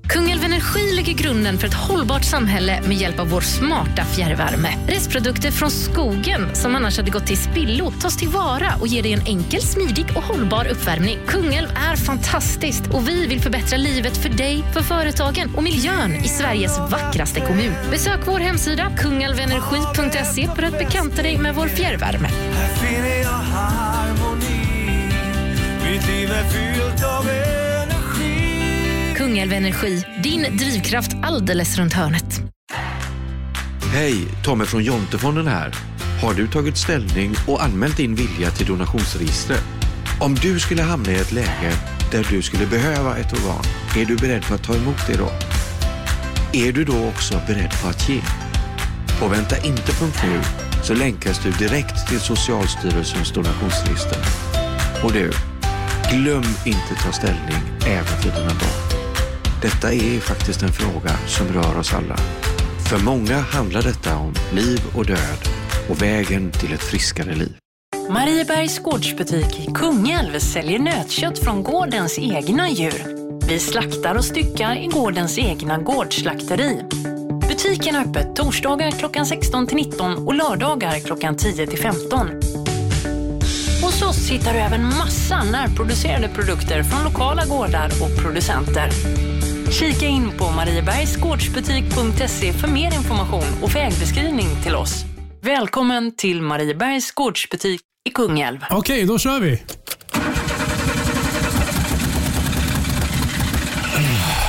Kungälv Energi lägger grunden för ett hållbart samhälle med hjälp av vår smarta fjärrvärme. Restprodukter från skogen som annars hade gått till spillo tas tillvara och ger dig en enkel, smidig och hållbar uppvärmning. Kungälv är fantastiskt och vi vill förbättra livet för dig, för företagen och miljön i Sveriges vackraste kommun. Besök vår hemsida kungälvenergi.se för att bekanta dig med vår fjärrvärme. Här finner jag harmoni. Mitt liv är fyllt av er. Kungälv Energi, din drivkraft alldeles runt hörnet. Hej, Tommy från Jontefonden här. Har du tagit ställning och anmält din vilja till donationsregistret? Om du skulle hamna i ett läge där du skulle behöva ett organ, är du beredd på att ta emot det då? Är du då också beredd på att ge? Och vänta inte nu, så länkas du direkt till Socialstyrelsens donationsregister. Och du, glöm inte ta ställning även för dina barn. Detta är faktiskt en fråga som rör oss alla. För många handlar detta om liv och död och vägen till ett friskare liv. Mariebergs gårdsbutik i Kungälv säljer nötkött från gårdens egna djur. Vi slaktar och styckar i gårdens egna gårdsslakteri. Butiken är öppet torsdagar klockan 16 till 19 och lördagar klockan 10 till 15. Hos oss hittar du även massa närproducerade produkter från lokala gårdar och producenter. Kika in på mariebergsgårdsbutik.se för mer information och vägbeskrivning till oss. Välkommen till Mariebergs gårdsbutik i Kungälv. Okej, då kör vi.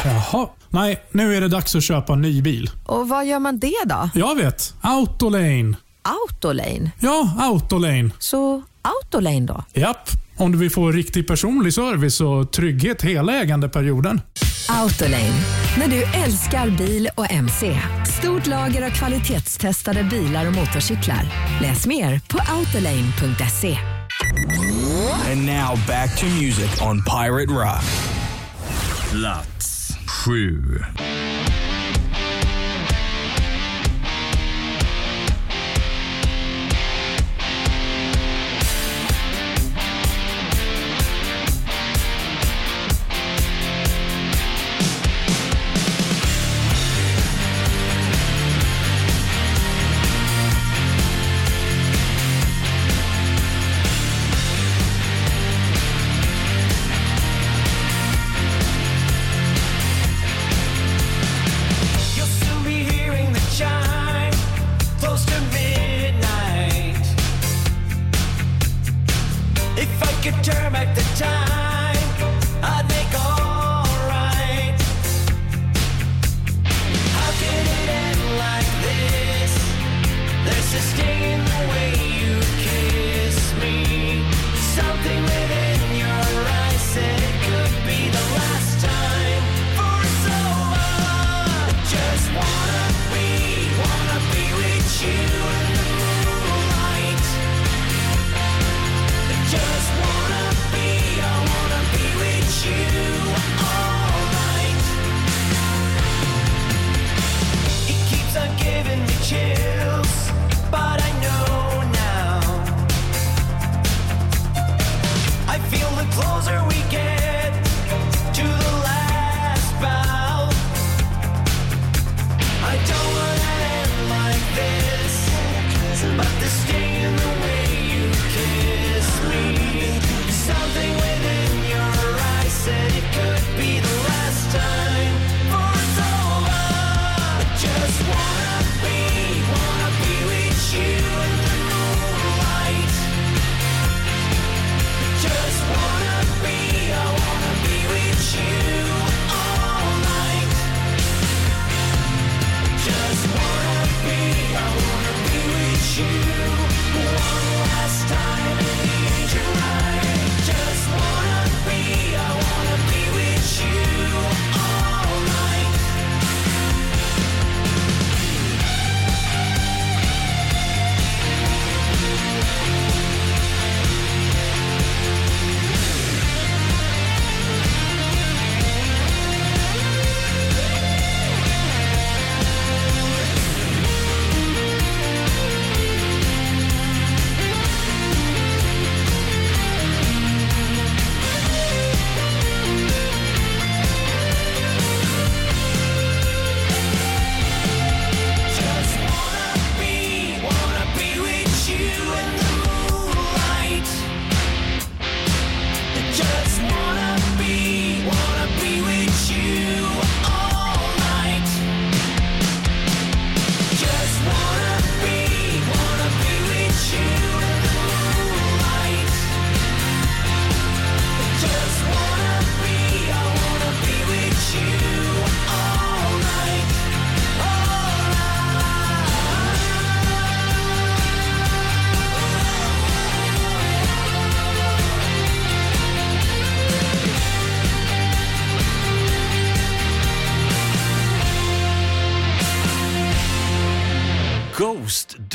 Jaha. Nej, nu är det dags att köpa en ny bil. Och vad gör man det då? Jag vet. Autolane. Autolane? Ja, Autolane. Så Autolane då? Japp om du vill få riktig personlig service och trygghet hela ägandeperioden. Autolane, när du älskar bil och mc. Stort lager av kvalitetstestade bilar och motorcyklar. Läs mer på autolane.se. And now back to music on Pirate Rock. Plats 7.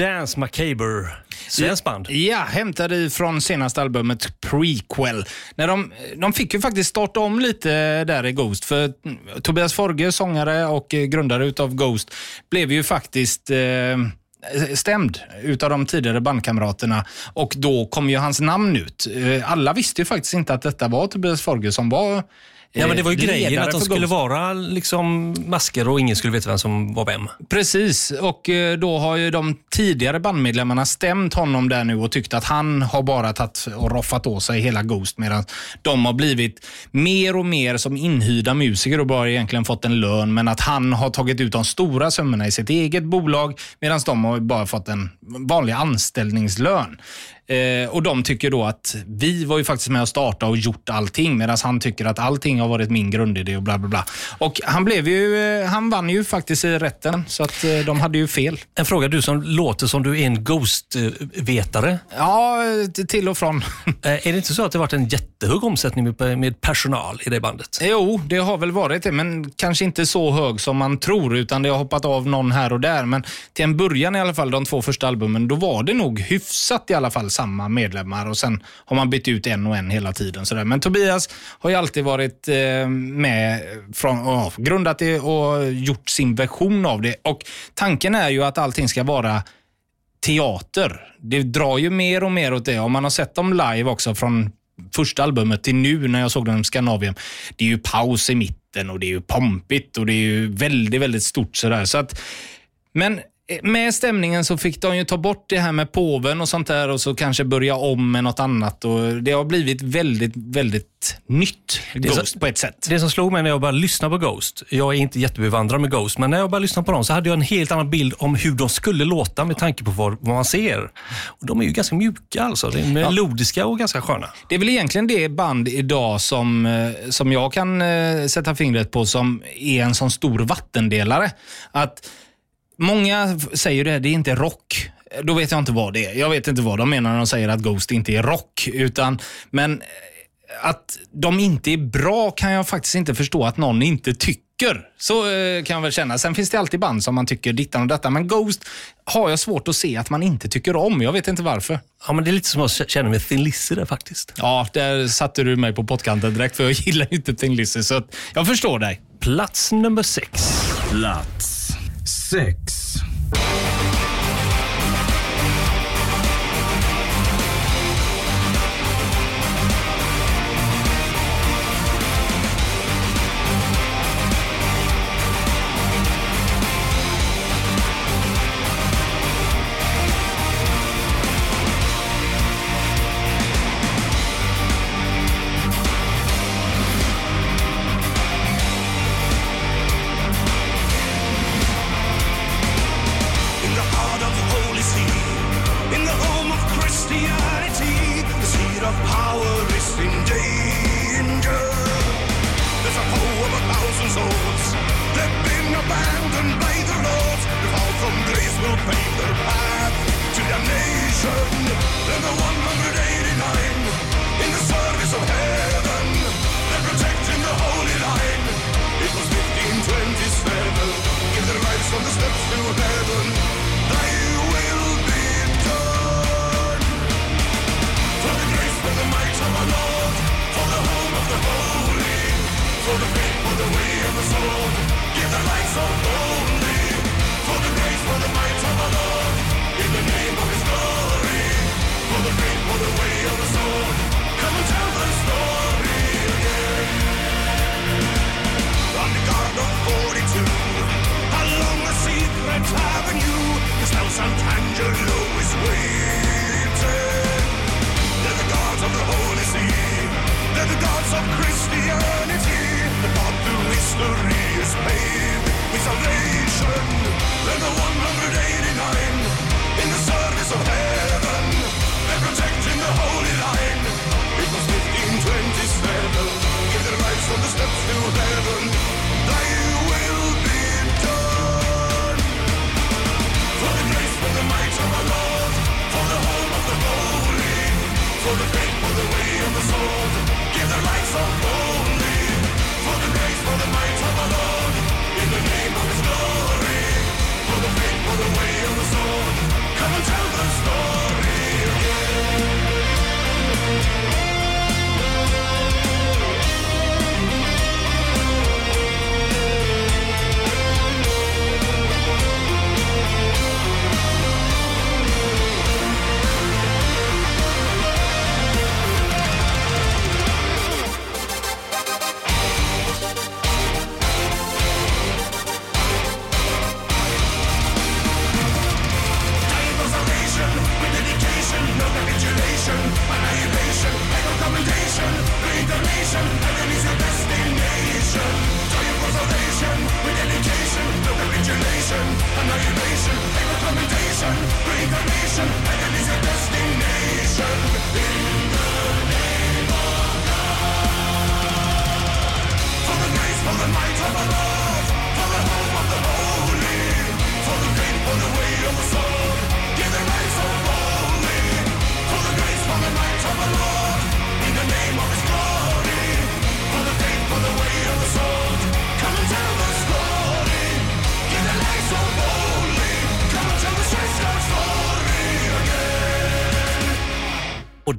Dance Macabre. Svenskt band. Ja, hämtade från senaste albumet Prequel. När de, de fick ju faktiskt starta om lite där i Ghost. För Tobias Forge, sångare och grundare utav Ghost, blev ju faktiskt eh, stämd utav de tidigare bandkamraterna och då kom ju hans namn ut. Eh, alla visste ju faktiskt inte att detta var Tobias Forge som var Ja, men det var ju eh, grejen att de skulle vara liksom masker och ingen skulle veta vem som var vem. Precis, och eh, då har ju de tidigare bandmedlemmarna stämt honom där nu och tyckt att han har bara tagit och roffat åt sig hela Ghost medan de har blivit mer och mer som inhyrda musiker och bara egentligen fått en lön men att han har tagit ut de stora summorna i sitt eget bolag medan de har bara fått en vanlig anställningslön. Eh, och de tycker då att vi var ju faktiskt med och starta och gjort allting medan han tycker att allting har varit min grundidé och bla bla bla. Och han blev ju, eh, han vann ju faktiskt i rätten så att eh, de hade ju fel. En fråga, du som låter som du är en Ghost-vetare. Ja, till och från. *laughs* Eh, Är det inte så att det varit en jättehög omsättning med- med personal i det bandet? Jo, det har väl varit det, men kanske inte så hög som man tror, utan det har hoppat av någon här och där. Men till en början i alla fall, de två första albumen, då var det nog hyfsat i alla fall samma medlemmar och sen har man bytt ut en och en hela tiden. Sådär. Men Tobias har ju alltid varit eh, med, från, och grundat det och gjort sin version av det. Och tanken är ju att allting ska vara teater. Det drar ju mer och mer åt det. Om man har sett dem live också från första albumet till nu när jag såg dem i Skandinavien. Det är ju paus i mitten och det är ju pompigt och det är ju väldigt, väldigt stort sådär. Så att, men med stämningen så fick de ju ta bort det här med påven och sånt där och så kanske börja om med något annat. Och det har blivit väldigt, väldigt nytt Ghost på ett sätt. Det som slog mig när jag började lyssna på Ghost, jag är inte jättebevandrad med Ghost, men när jag började lyssna på dem så hade jag en helt annan bild om hur de skulle låta med tanke på vad, vad man ser. Och de är ju ganska mjuka alltså. De är melodiska och ganska sköna. Det är väl egentligen det band idag som, eh, som jag kan eh, sätta fingret på som är en sån stor vattendelare. Att Många säger det, det är inte rock. Då vet jag inte vad det är. Jag vet inte vad de menar när de säger att Ghost inte är rock. Utan, men eh, att de inte är bra kan jag faktiskt inte förstå att någon inte tycker. Så eh, kan jag väl känna. Sen finns det alltid band som man tycker dittan och detta. Men Ghost har jag svårt att se att man inte tycker om. Jag vet inte varför. Ja, men det är lite som att känna med Thin Lizzy där faktiskt. Ja, där satte du mig på pottkanten direkt för jag gillar inte Thin Lizzy. Så jag förstår dig. Plats nummer sex. Plats sex.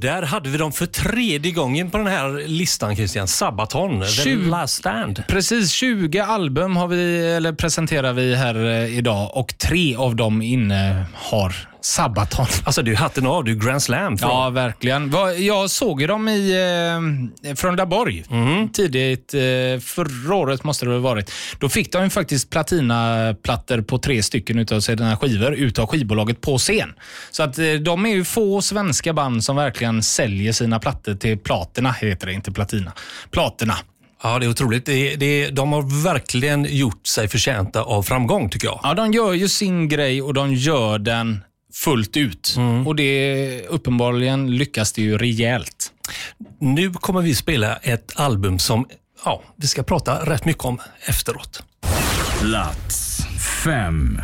Där hade vi dem för tredje gången på den här listan Christian. Sabaton, The 20 Last Stand. Precis, 20 album har vi, eller presenterar vi här eh, idag och tre av dem inne har Sabaton. Alltså du hatten av, du Grand Slam. Från. Ja, verkligen. Jag såg ju dem i eh, Frölundaborg tidigt. Eh, förra året måste det ha varit. Då fick de ju faktiskt platinaplattor på tre stycken utav sina skivor utav skivbolaget på scen. Så att eh, de är ju få svenska band som verkligen säljer sina plattor till platina, heter det, inte platina. Platina. Ja, det är otroligt. Det, det, de har verkligen gjort sig förtjänta av framgång tycker jag. Ja, de gör ju sin grej och de gör den fullt ut. Och det uppenbarligen lyckas det ju rejält. Nu kommer vi spela ett album som ja, vi ska prata rätt mycket om efteråt. Plats fem.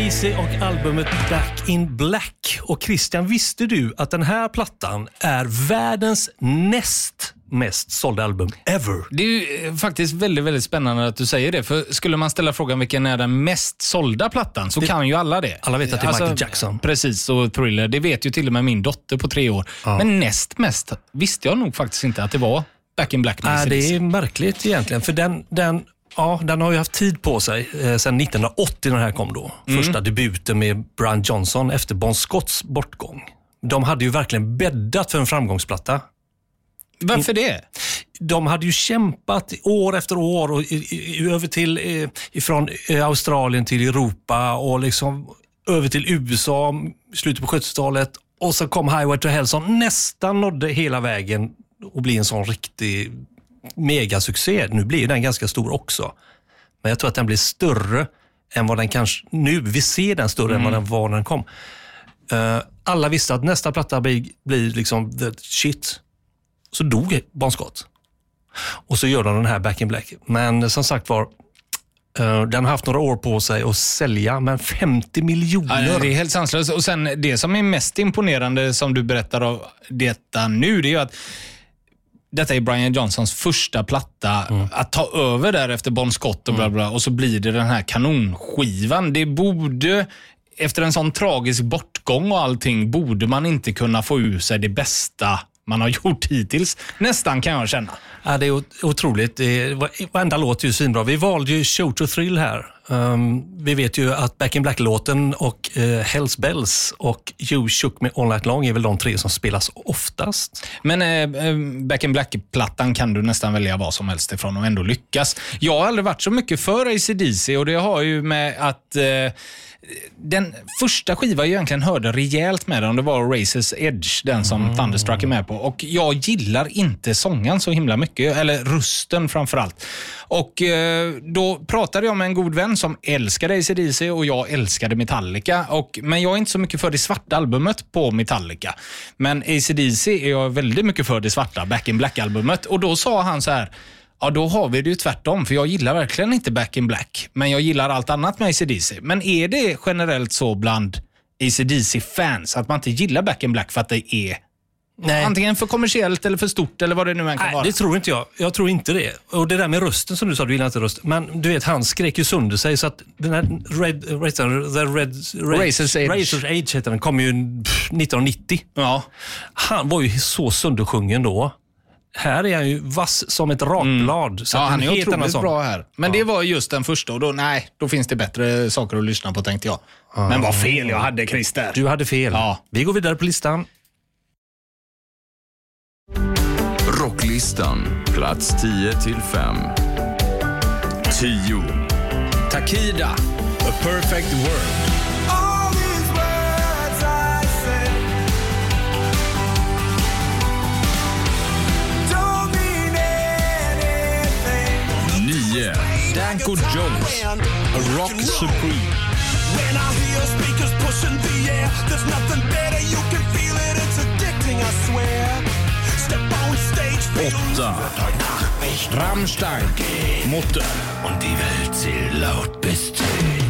AC/DC och albumet Back in Black. Och Christian, visste du att den här plattan är världens näst mest sålda album ever? Det är eh, faktiskt väldigt, väldigt spännande att du säger det. För skulle man ställa frågan vilken är den mest sålda plattan så kan ju alla det. Alla vet att det är Michael Jackson. Precis, och Thriller. Det vet ju till och med min dotter på tre år. Ja. Men näst mest visste jag nog faktiskt inte att det var Back in Black med Nej, det är märkligt egentligen. För den, den, ja, den har ju haft tid på sig eh, sedan 1980 när den här kom. då. Mm. Första debuten med Brian Johnson efter Bon Scotts bortgång. De hade ju verkligen bäddat för en framgångsplatta. Varför det? De hade ju kämpat år efter år och i, i, över till, eh, ifrån eh, Australien till Europa och liksom över till USA i slutet på 70-talet. Och så kom Highway to Hell som nästan nådde hela vägen och bli en sån riktig megasuccé. Nu blir den ganska stor också. Men jag tror att den blir större än vad den kanske... Nu, vi ser den större än vad den var när den kom. Eh, alla visste att nästa platta blir, blir liksom the shit. Så dog Bon Scott. Och så gör de den här Back in Black. Men som sagt var, eh, den har haft några år på sig att sälja, men 50 miljoner. Ja, det är helt sanslöst. Och sen det som är mest imponerande som du berättar av detta nu, det är att detta är Brian Johnsons första platta. Mm. Att ta över där efter Bon Scott och bla bla och så blir det den här kanonskivan. Det borde, efter en sån tragisk bortgång och allting, borde man inte kunna få ur sig det bästa man har gjort hittills. Nästan kan jag känna. Ja, det är ot- otroligt. Det varenda låt är ju svinbra. Vi valde ju Show to Thrill här. Um, vi vet ju att Back in Black-låten och uh, Hells Bells och You Shook Me All Night Long är väl de tre som spelas oftast. Men eh, Back in Black-plattan kan du nästan välja vad som helst ifrån och ändå lyckas. Jag har aldrig varit så mycket för AC/DC och det har ju med att eh, den första skivan jag egentligen hörde rejält med den, det var Razors Edge, den som Thunderstruck är med på. Och jag gillar inte sången så himla mycket, eller rösten framförallt. Och eh, då pratade jag med en god vän som älskade AC/DC och jag älskade Metallica. Och, men jag är inte så mycket för det svarta albumet på Metallica. Men AC/DC är jag väldigt mycket för det svarta Back in Black-albumet. Och då sa han så här, Ja, då har vi det ju tvärtom, för jag gillar verkligen inte Back in Black, men jag gillar allt annat med AC/DC. Men är det generellt så bland AC/DC-fans att man inte gillar Back in Black för att det är antingen för kommersiellt eller för stort eller vad det nu än kan Nej, vara? det tror inte jag. Jag tror inte det. Och det där med rösten som du sa, du gillar inte röst. Men du vet, han skrek ju sönder sig så att den här Red, the Red, Red, Razor's Edge. Razor's Edge heter den, kom ju pff, 1990. Ja. Han var ju så söndersjungen då. Här är han ju vass som ett rakblad. Så Ja, han är otroligt bra här. Men det var just den första och då, nej, då finns det bättre saker att lyssna på tänkte jag. Men vad fel jag hade Christer. Du hade fel. Vi går vidare på listan. Rocklistan, plats 10 till 5. 10. Takida, A Perfect World. Step on stage, feel 8. Rammstein, Mutter. Und die Welt zählt laut bis zehn.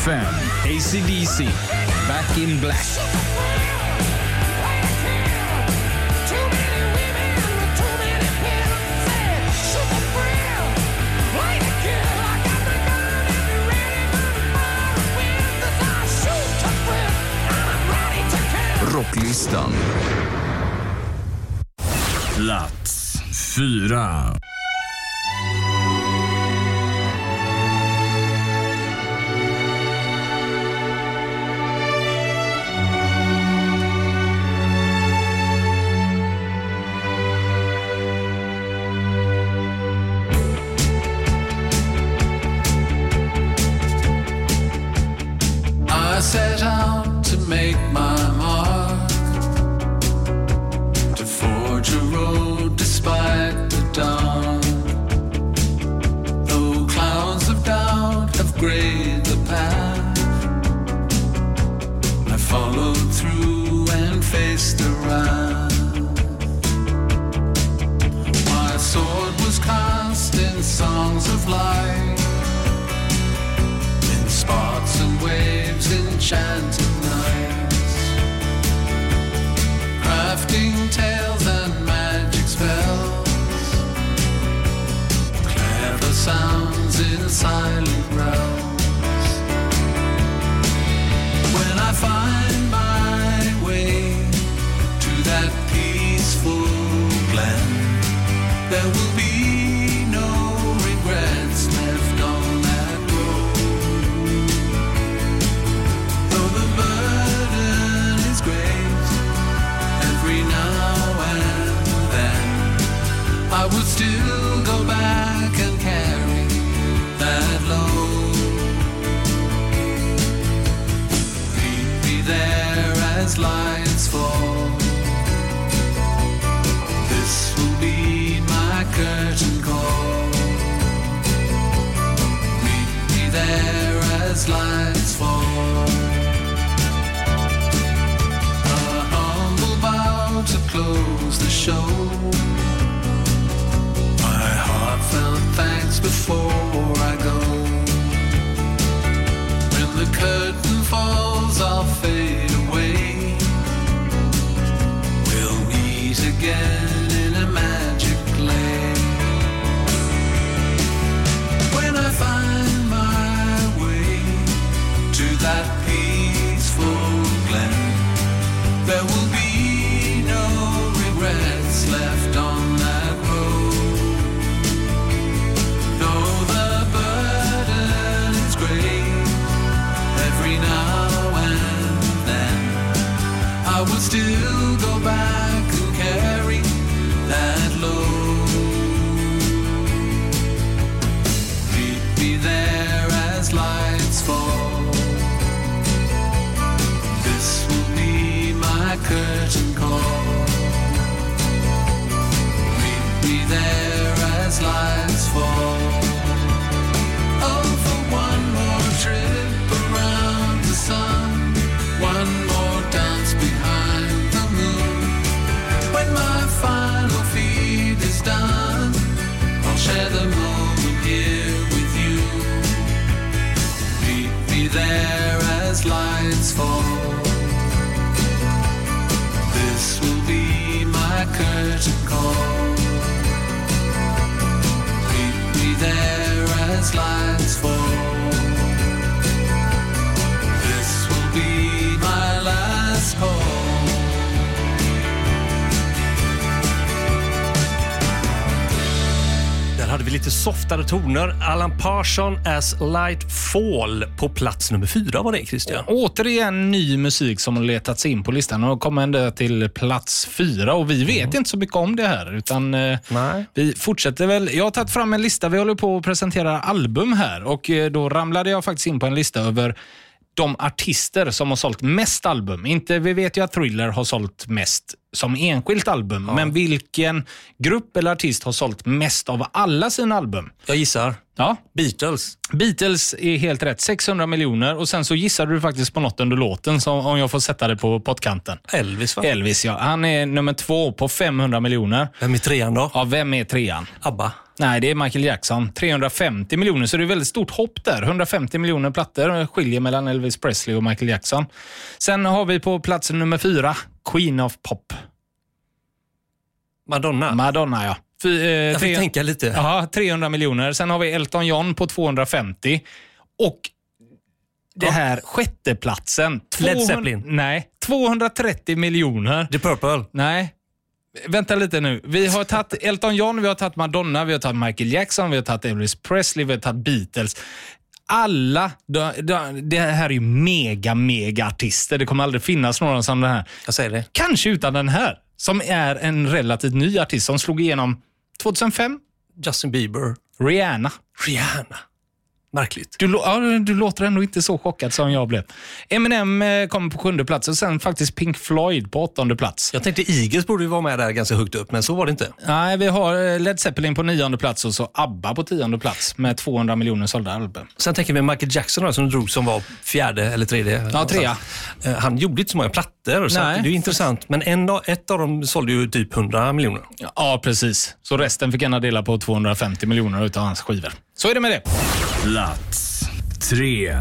Fem. ACDC, Back in Black. Rocklistan. Plats 4. Parsson as Light Fall på plats nummer fyra var det Christian. Återigen ny musik som har letats in på listan och kommer ända till plats fyra. Och vi vet inte så mycket om det här, utan eh, vi fortsätter väl. Jag har tagit fram en lista. Vi håller på att presentera album här och eh, då ramlade jag faktiskt in på en lista över de artister som har sålt mest album. Inte, vi vet ju att Thriller har sålt mest som enskilt album, men vilken grupp eller artist har sålt mest av alla sina album? Jag gissar. Ja. Beatles. Beatles är helt rätt. 600 miljoner och sen så gissade du faktiskt på något under låten, så om jag får sätta det på pottkanten. Elvis va? Elvis ja. Han är nummer två på 500 miljoner. Vem är trean då? Ja, vem är trean? ABBA. Nej, det är Michael Jackson. 350 miljoner, så det är ett väldigt stort hopp där. 150 miljoner plattor skiljer mellan Elvis Presley och Michael Jackson. Sen har vi på plats nummer fyra, Queen of Pop. Madonna. Madonna, ja. Fy, eh, tre- tänka lite. Ja, 300 miljoner. Sen har vi Elton John på 250. Och det här sjätteplatsen. Led 200 Zeppelin. Nej, 230 miljoner. The Purple. Nej. Vänta lite nu. Vi har tagit *laughs* Elton John, vi har tagit Madonna, vi har tagit Michael Jackson, vi har tagit Elvis Presley, vi har tagit Beatles. Alla, de- de- det här är ju mega, mega artister. Det kommer aldrig finnas några som den här. Jag säger det. Kanske utan den här, som är en relativt ny artist som slog igenom 2005. Justin Bieber. Rihanna. Rihanna. Märkligt. Du, ja, du låter ändå inte så chockad som jag blev. Eminem eh, kommer på sjunde plats och sen faktiskt Pink Floyd på åttonde plats. Jag tänkte Eagles borde ju vara med där ganska högt upp, men så var det inte. Nej, vi har eh, Led Zeppelin på nionde plats och så ABBA på tionde plats med 200 miljoner sålda album. Sen tänker vi Michael Jackson då, som drog som var fjärde eller tredje. Ja, trea. Eh, Han gjorde inte så många plattor, så Nej. det är intressant. Men en, av- ett av dem sålde ju typ 100 miljoner. Ja, precis. Så resten fick gärna dela på 250 miljoner utav hans skivor. Så är det med det. Plats tre.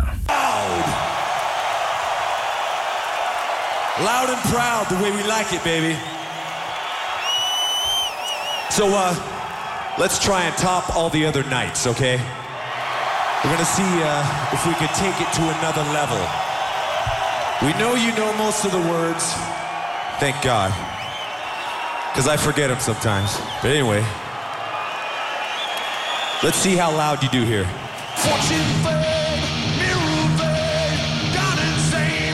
Loud and proud, the way we like it, baby. So, uh, let's try and top all the other nights, okay? We're gonna see uh, if we could take it to another level. We know you know most of the words. Thank God. Because I forget them sometimes. But anyway, Let's see how loud you do here. Fortune mirror gone insane.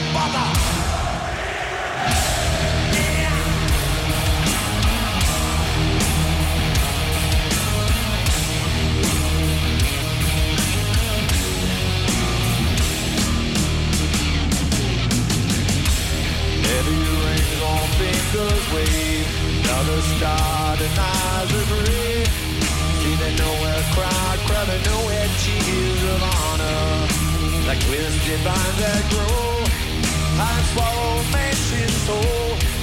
Heavy rings on fingers wave, another star denies the grave. Crowded nowhere crowd, crowded nowhere tears of honor. Like wisdom vines that grow, I swallow fashion's soul.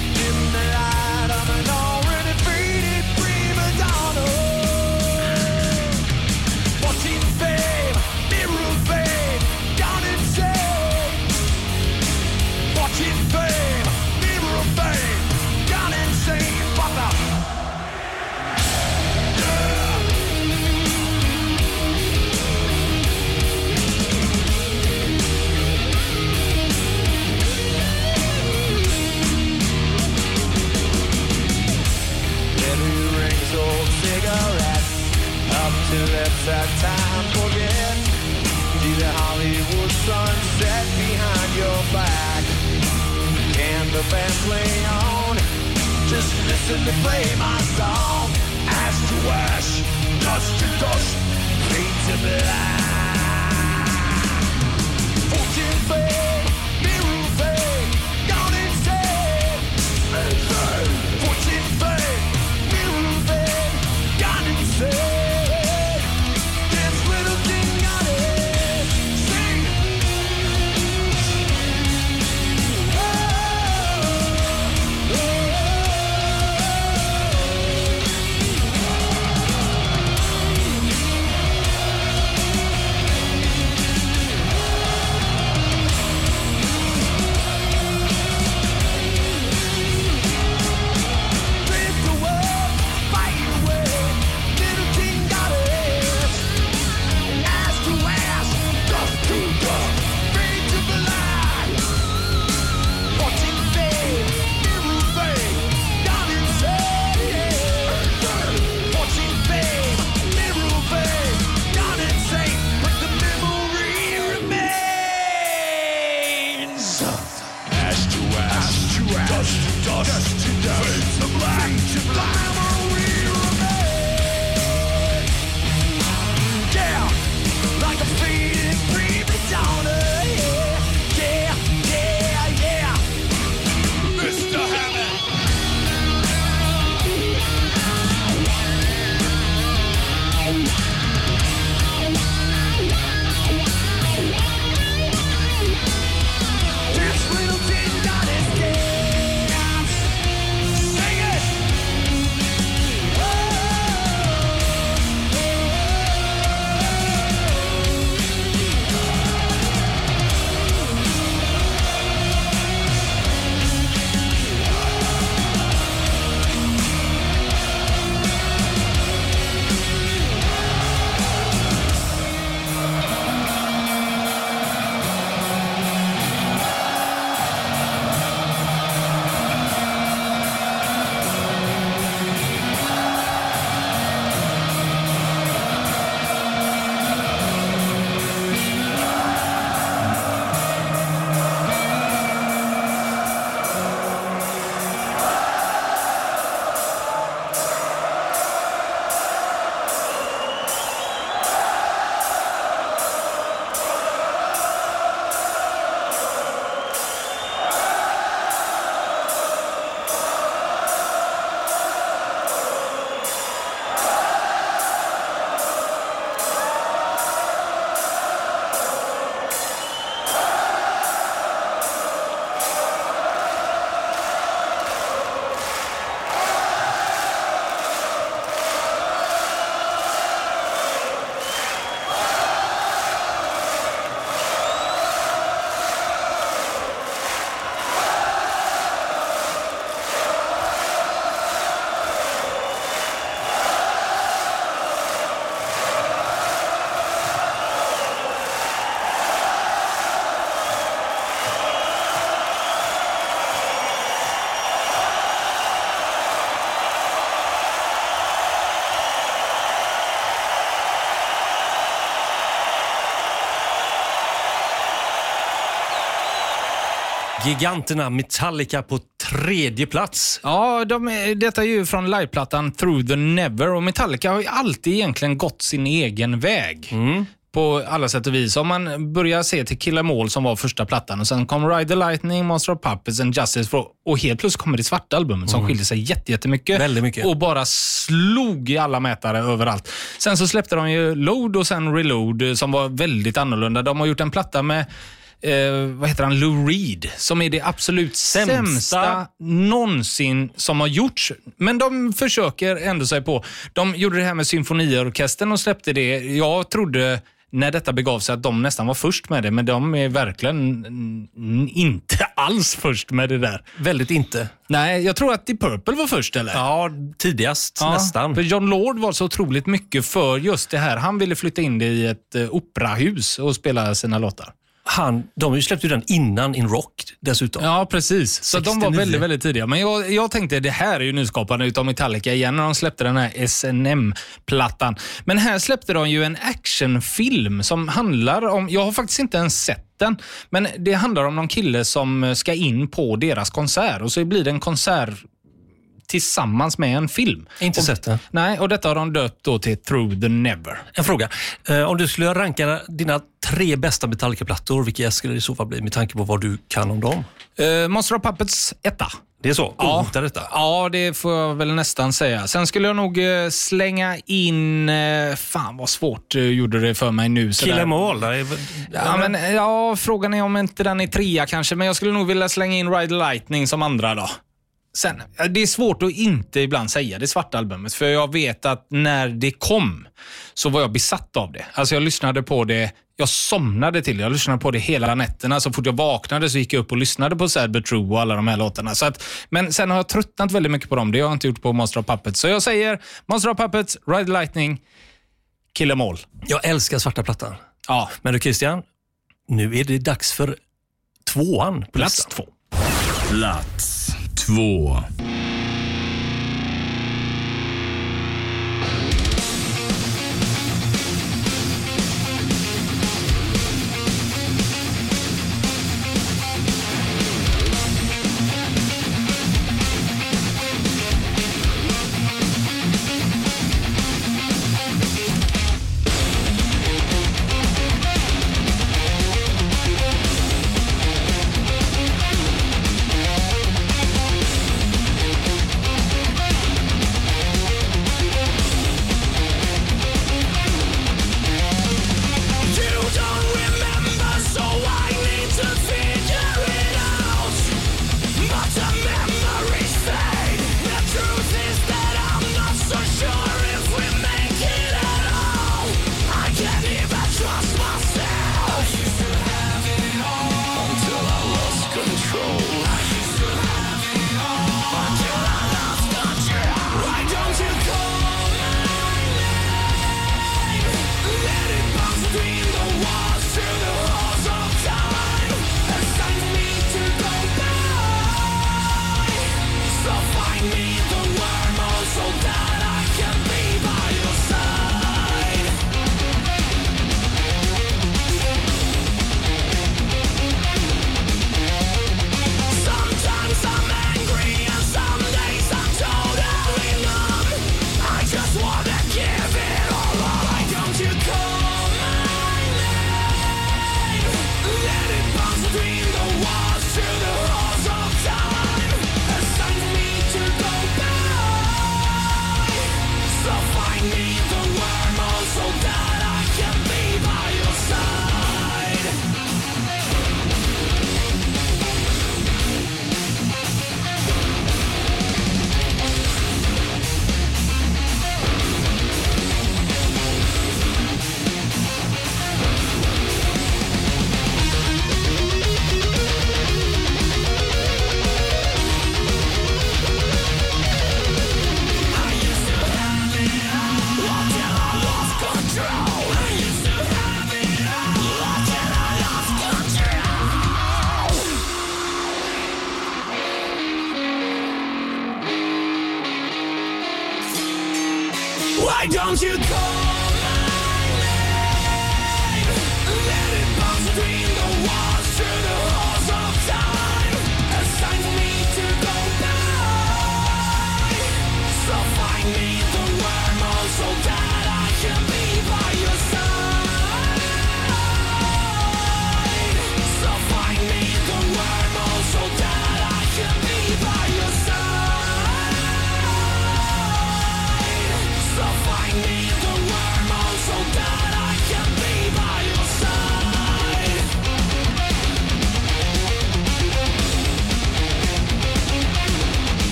Lips that time forget. See the Hollywood sunset behind your back. Can the band play on? Just listen to play my song. Ash to ash, dust to dust, fade to black. Giganterna Metallica på tredje plats. Ja, de, detta är ju från liveplattan Through the Never och Metallica har ju alltid egentligen gått sin egen väg. På alla sätt och vis. Om man börjar se till Kill 'Em All som var första plattan och sen kom Ride the Lightning, Monster of Puppets and Justice for, och helt plötsligt kommer det svarta albumet som Mm. skiljer sig jätte- jättemycket. Väldigt mycket. Och bara slog i alla mätare överallt. Sen så släppte de ju Load och sen Reload som var väldigt annorlunda. De har gjort en platta med eh, vad heter han, Lou Reed, som är det absolut sämsta, Sämsta. någonsin som har gjorts. Men de försöker ändå sig på. De gjorde det här med symfoniorkestern och släppte det. Jag trodde när detta begav sig att de nästan var först med det, men de är verkligen inte *laughs* alls först med det där. Väldigt inte. Nej, jag tror att Deep Purple var först eller? Ja, tidigast nästan. För John Lord var så otroligt mycket för just det här. Han ville flytta in det i ett eh, operahus och spela sina låtar. Han, de släppte ju den innan In Rock dessutom. Ja, precis. Så de var 69. väldigt, väldigt tidiga. Men jag, jag tänkte det här är ju nyskapande utav Metallica igen när de släppte den här SNM-plattan. Men här släppte de ju en actionfilm som handlar om, jag har faktiskt inte ens sett den, men det handlar om någon kille som ska in på deras konsert och så blir det en konsert tillsammans med en film. Inte och, sett den. Nej, och detta har de döpt då till Through the Never. En fråga. Eh, om du skulle ranka dina tre bästa Metallica-plattor, vilka skulle det i så fall bli med tanke på vad du kan om dem? Uh, Monster of Puppets etta. Det är så? Ja. Ohotad detta? Ja, det får jag väl nästan säga. Sen skulle jag nog eh, slänga in... eh, Fan vad svårt eh, gjorde det för mig nu. Kill em all? där Ja, men, eh, ja, frågan är om inte den är trea kanske, men jag skulle nog vilja slänga in Ride Lightning som andra då. Sen, det är svårt att inte ibland säga det svarta albumet, för jag vet att när det kom så var jag besatt av det. Alltså jag lyssnade på det, jag somnade till det. Jag lyssnade på det hela nätterna. Så fort jag vaknade så gick jag upp och lyssnade på Sad But True och alla de här låtarna. Så att, men sen har jag tröttnat väldigt mycket på dem. Det har jag inte gjort på Monster of Puppets. Så jag säger Monster of Puppets, Ride the Lightning, Kill em all. Jag älskar svarta plattan. Ja. Men du Christian, nu är det dags för tvåan på Plats listan. två. Plats 2.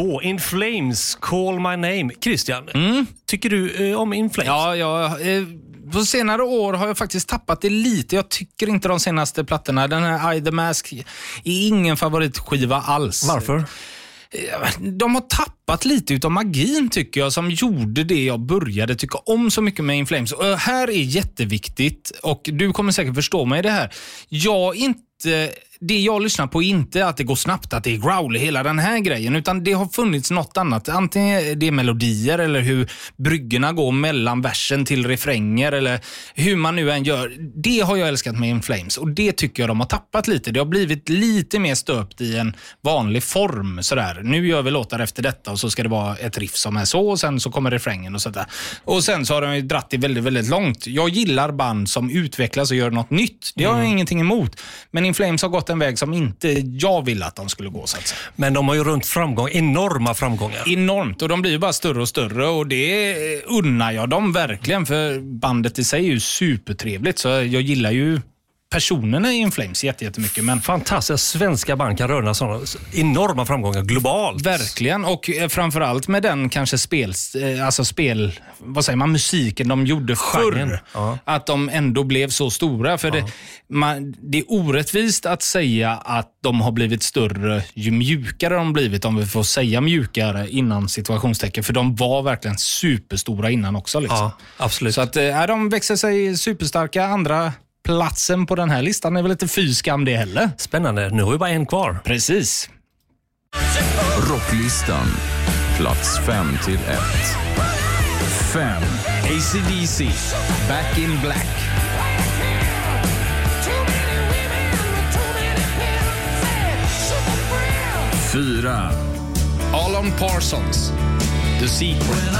Två. In Flames, Call My Name. Christian, tycker du eh, om In Flames? Ja, ja eh, på senare år har jag faktiskt tappat det lite. Jag tycker inte de senaste plattorna, den här I the Mask, är ingen favoritskiva alls. Varför? De har tappat lite utav magin tycker jag som gjorde det jag började tycka om så mycket med In Flames. Och här är jätteviktigt och du kommer säkert förstå mig i det här. Jag inte det jag lyssnar på är inte att det går snabbt, att det är growl, hela den här grejen, utan det har funnits något annat. Antingen det är melodier eller hur bryggorna går mellan versen till refränger eller hur man nu än gör. Det har jag älskat med In Flames och det tycker jag de har tappat lite. Det har blivit lite mer stöpt i en vanlig form. Sådär. Nu gör vi låtar efter detta och så ska det vara ett riff som är så och sen så kommer refrängen och sådär. Och sen så har de ju dratt det väldigt, väldigt långt. Jag gillar band som utvecklas och gör något nytt. Det har jag Mm. ingenting emot. Men In Flames har gått en väg som inte jag ville att de skulle gå. Så att säga. Men de har ju runt framgång, enorma framgångar. Enormt och de blir ju bara större och större och det unnar jag dem verkligen för bandet i sig är ju supertrevligt så jag gillar ju personerna i In Flames jätte- jättemycket. Men Fantastiska svenska band kan röna sådana enorma framgångar globalt. Verkligen och eh, framförallt med den kanske spel, eh, alltså spel, vad säger man, musiken de gjorde förr. ja. Att de ändå blev så stora. För det, man, det är orättvist att säga att de har blivit större ju mjukare de blivit, om vi får säga mjukare innan situationstecken. För de var verkligen superstora innan också. Liksom. Ja, absolut. Så att, eh, de växer sig superstarka. Andra platsen på den här listan är väl inte fy skam det heller. Spännande. Nu har vi bara en kvar. Precis. Rocklistan. Plats fem till ett. Fem. ACDC. Back in black. Fyra. Alan Parsons. The Secret.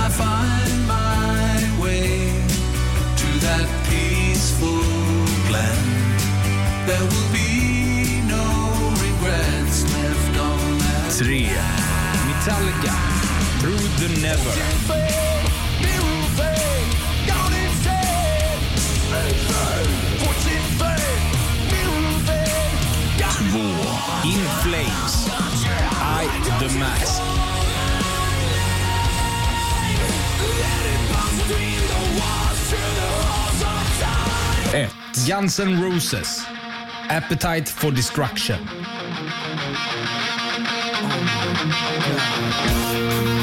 3. Metallica, Through the Never. 2. In Flames, I The Max. Let it bounce between the walls, through the halls of time. 1. Guns N' Roses. Appetite for destruction. Oh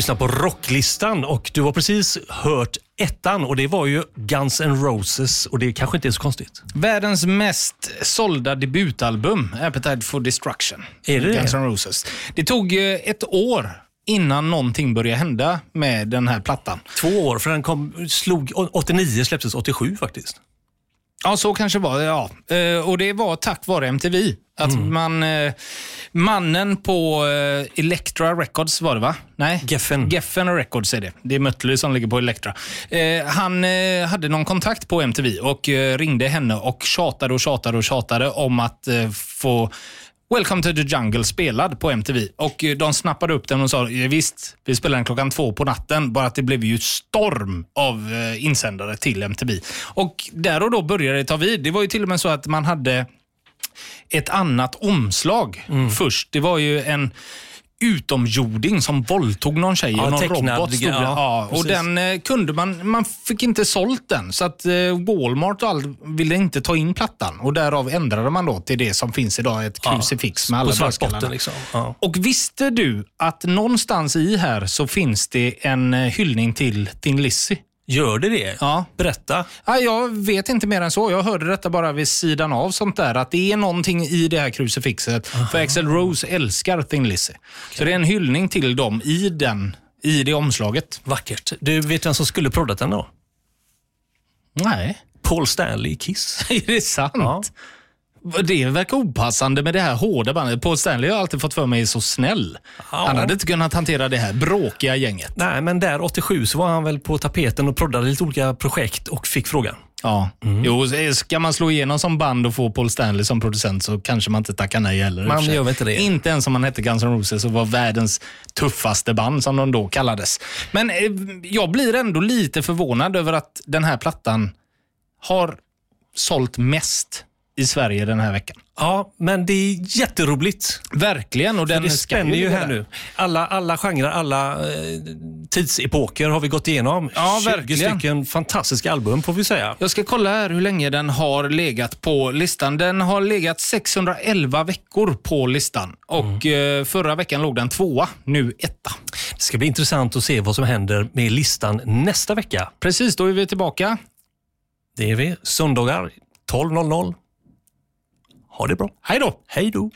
lyssnar på Rocklistan och du har precis hört ettan och det var ju Guns N' Roses och det kanske inte är så konstigt. Världens mest sålda debutalbum, Appetite for Destruction. Är det Guns? N' Roses. Det tog eh, ett år innan någonting började hända med den här plattan. Två år, för den kom, slog 89, släpptes 87 faktiskt. Ja, så kanske var det. Ja. Eh, Och det var tack vare MTV. Att Mm. man, eh, mannen på eh, Elektra Records var det va? Nej? Geffen. Geffen Records är det. Det är Mötley som ligger på Elektra. Eh, han hade någon kontakt på MTV och ringde henne och tjatade och tjatade och tjatade om att få Welcome to the Jungle spelad på MTV. Och eh, De snappade upp den och sa "Ja, visst, vi spelar den klockan två på natten. Bara att det blev ju storm av eh, insändare till MTV. Och där och då började det ta vid. Det var ju till och med så att man hade ett annat omslag först. Det var ju en utomjording som våldtog någon tjej Ja, och någon tecknad, robot. Stod ja, ja, och precis. den eh, kunde man, man fick inte sålt den. Så att eh, Walmart och allt ville inte ta in plattan. Och därav ändrade man då till det som finns idag, ett Ja, krucifix med alla botten liksom. Ja. Och visste du att någonstans i här så finns det en eh, hyllning till Thin Lizzy? Gör det det? Ja. Berätta. Ja, jag vet inte mer än så. Jag hörde detta bara vid sidan av sånt där. Att det är någonting i det här krucifixet. För Axel Rose älskar Thin Lizzy. Så det är en hyllning till dem i, den, i det omslaget. Vackert. Du vet vem som skulle proddat den då? Nej. Paul Stanley i Kiss. *laughs* är det sant? Det verkar opassande med det här hårda bandet. Paul Stanley har alltid fått för mig är så snäll. Han hade inte kunnat hantera det här bråkiga gänget. Nej, men där 87 så var han väl på tapeten och proddade lite olika projekt och fick frågan. Ja. Jo, ska man slå igenom som band och få Paul Stanley som producent så kanske man inte tackar nej heller. Man gör inte det. Inte ens om man hette Guns N' Roses och var världens tuffaste band som de då kallades. Men eh, jag blir ändå lite förvånad över att den här plattan har sålt mest i Sverige den här veckan. Ja, men det är jätteroligt. Verkligen. Och den det spänner ju här nu. Alla, alla genrer, alla eh, tidsepoker har vi gått igenom. Ja, 20 verkligen. stycken fantastiska album får vi säga. Jag ska kolla här hur länge den har legat på listan. Den har legat 611 veckor på listan och Mm. eh, förra veckan låg den tvåa, nu etta. Det ska bli intressant att se vad som händer med listan nästa vecka. Precis, då är vi tillbaka. Det är vi. Söndagar 12.00. Ha det bra. Hej då! Hej då!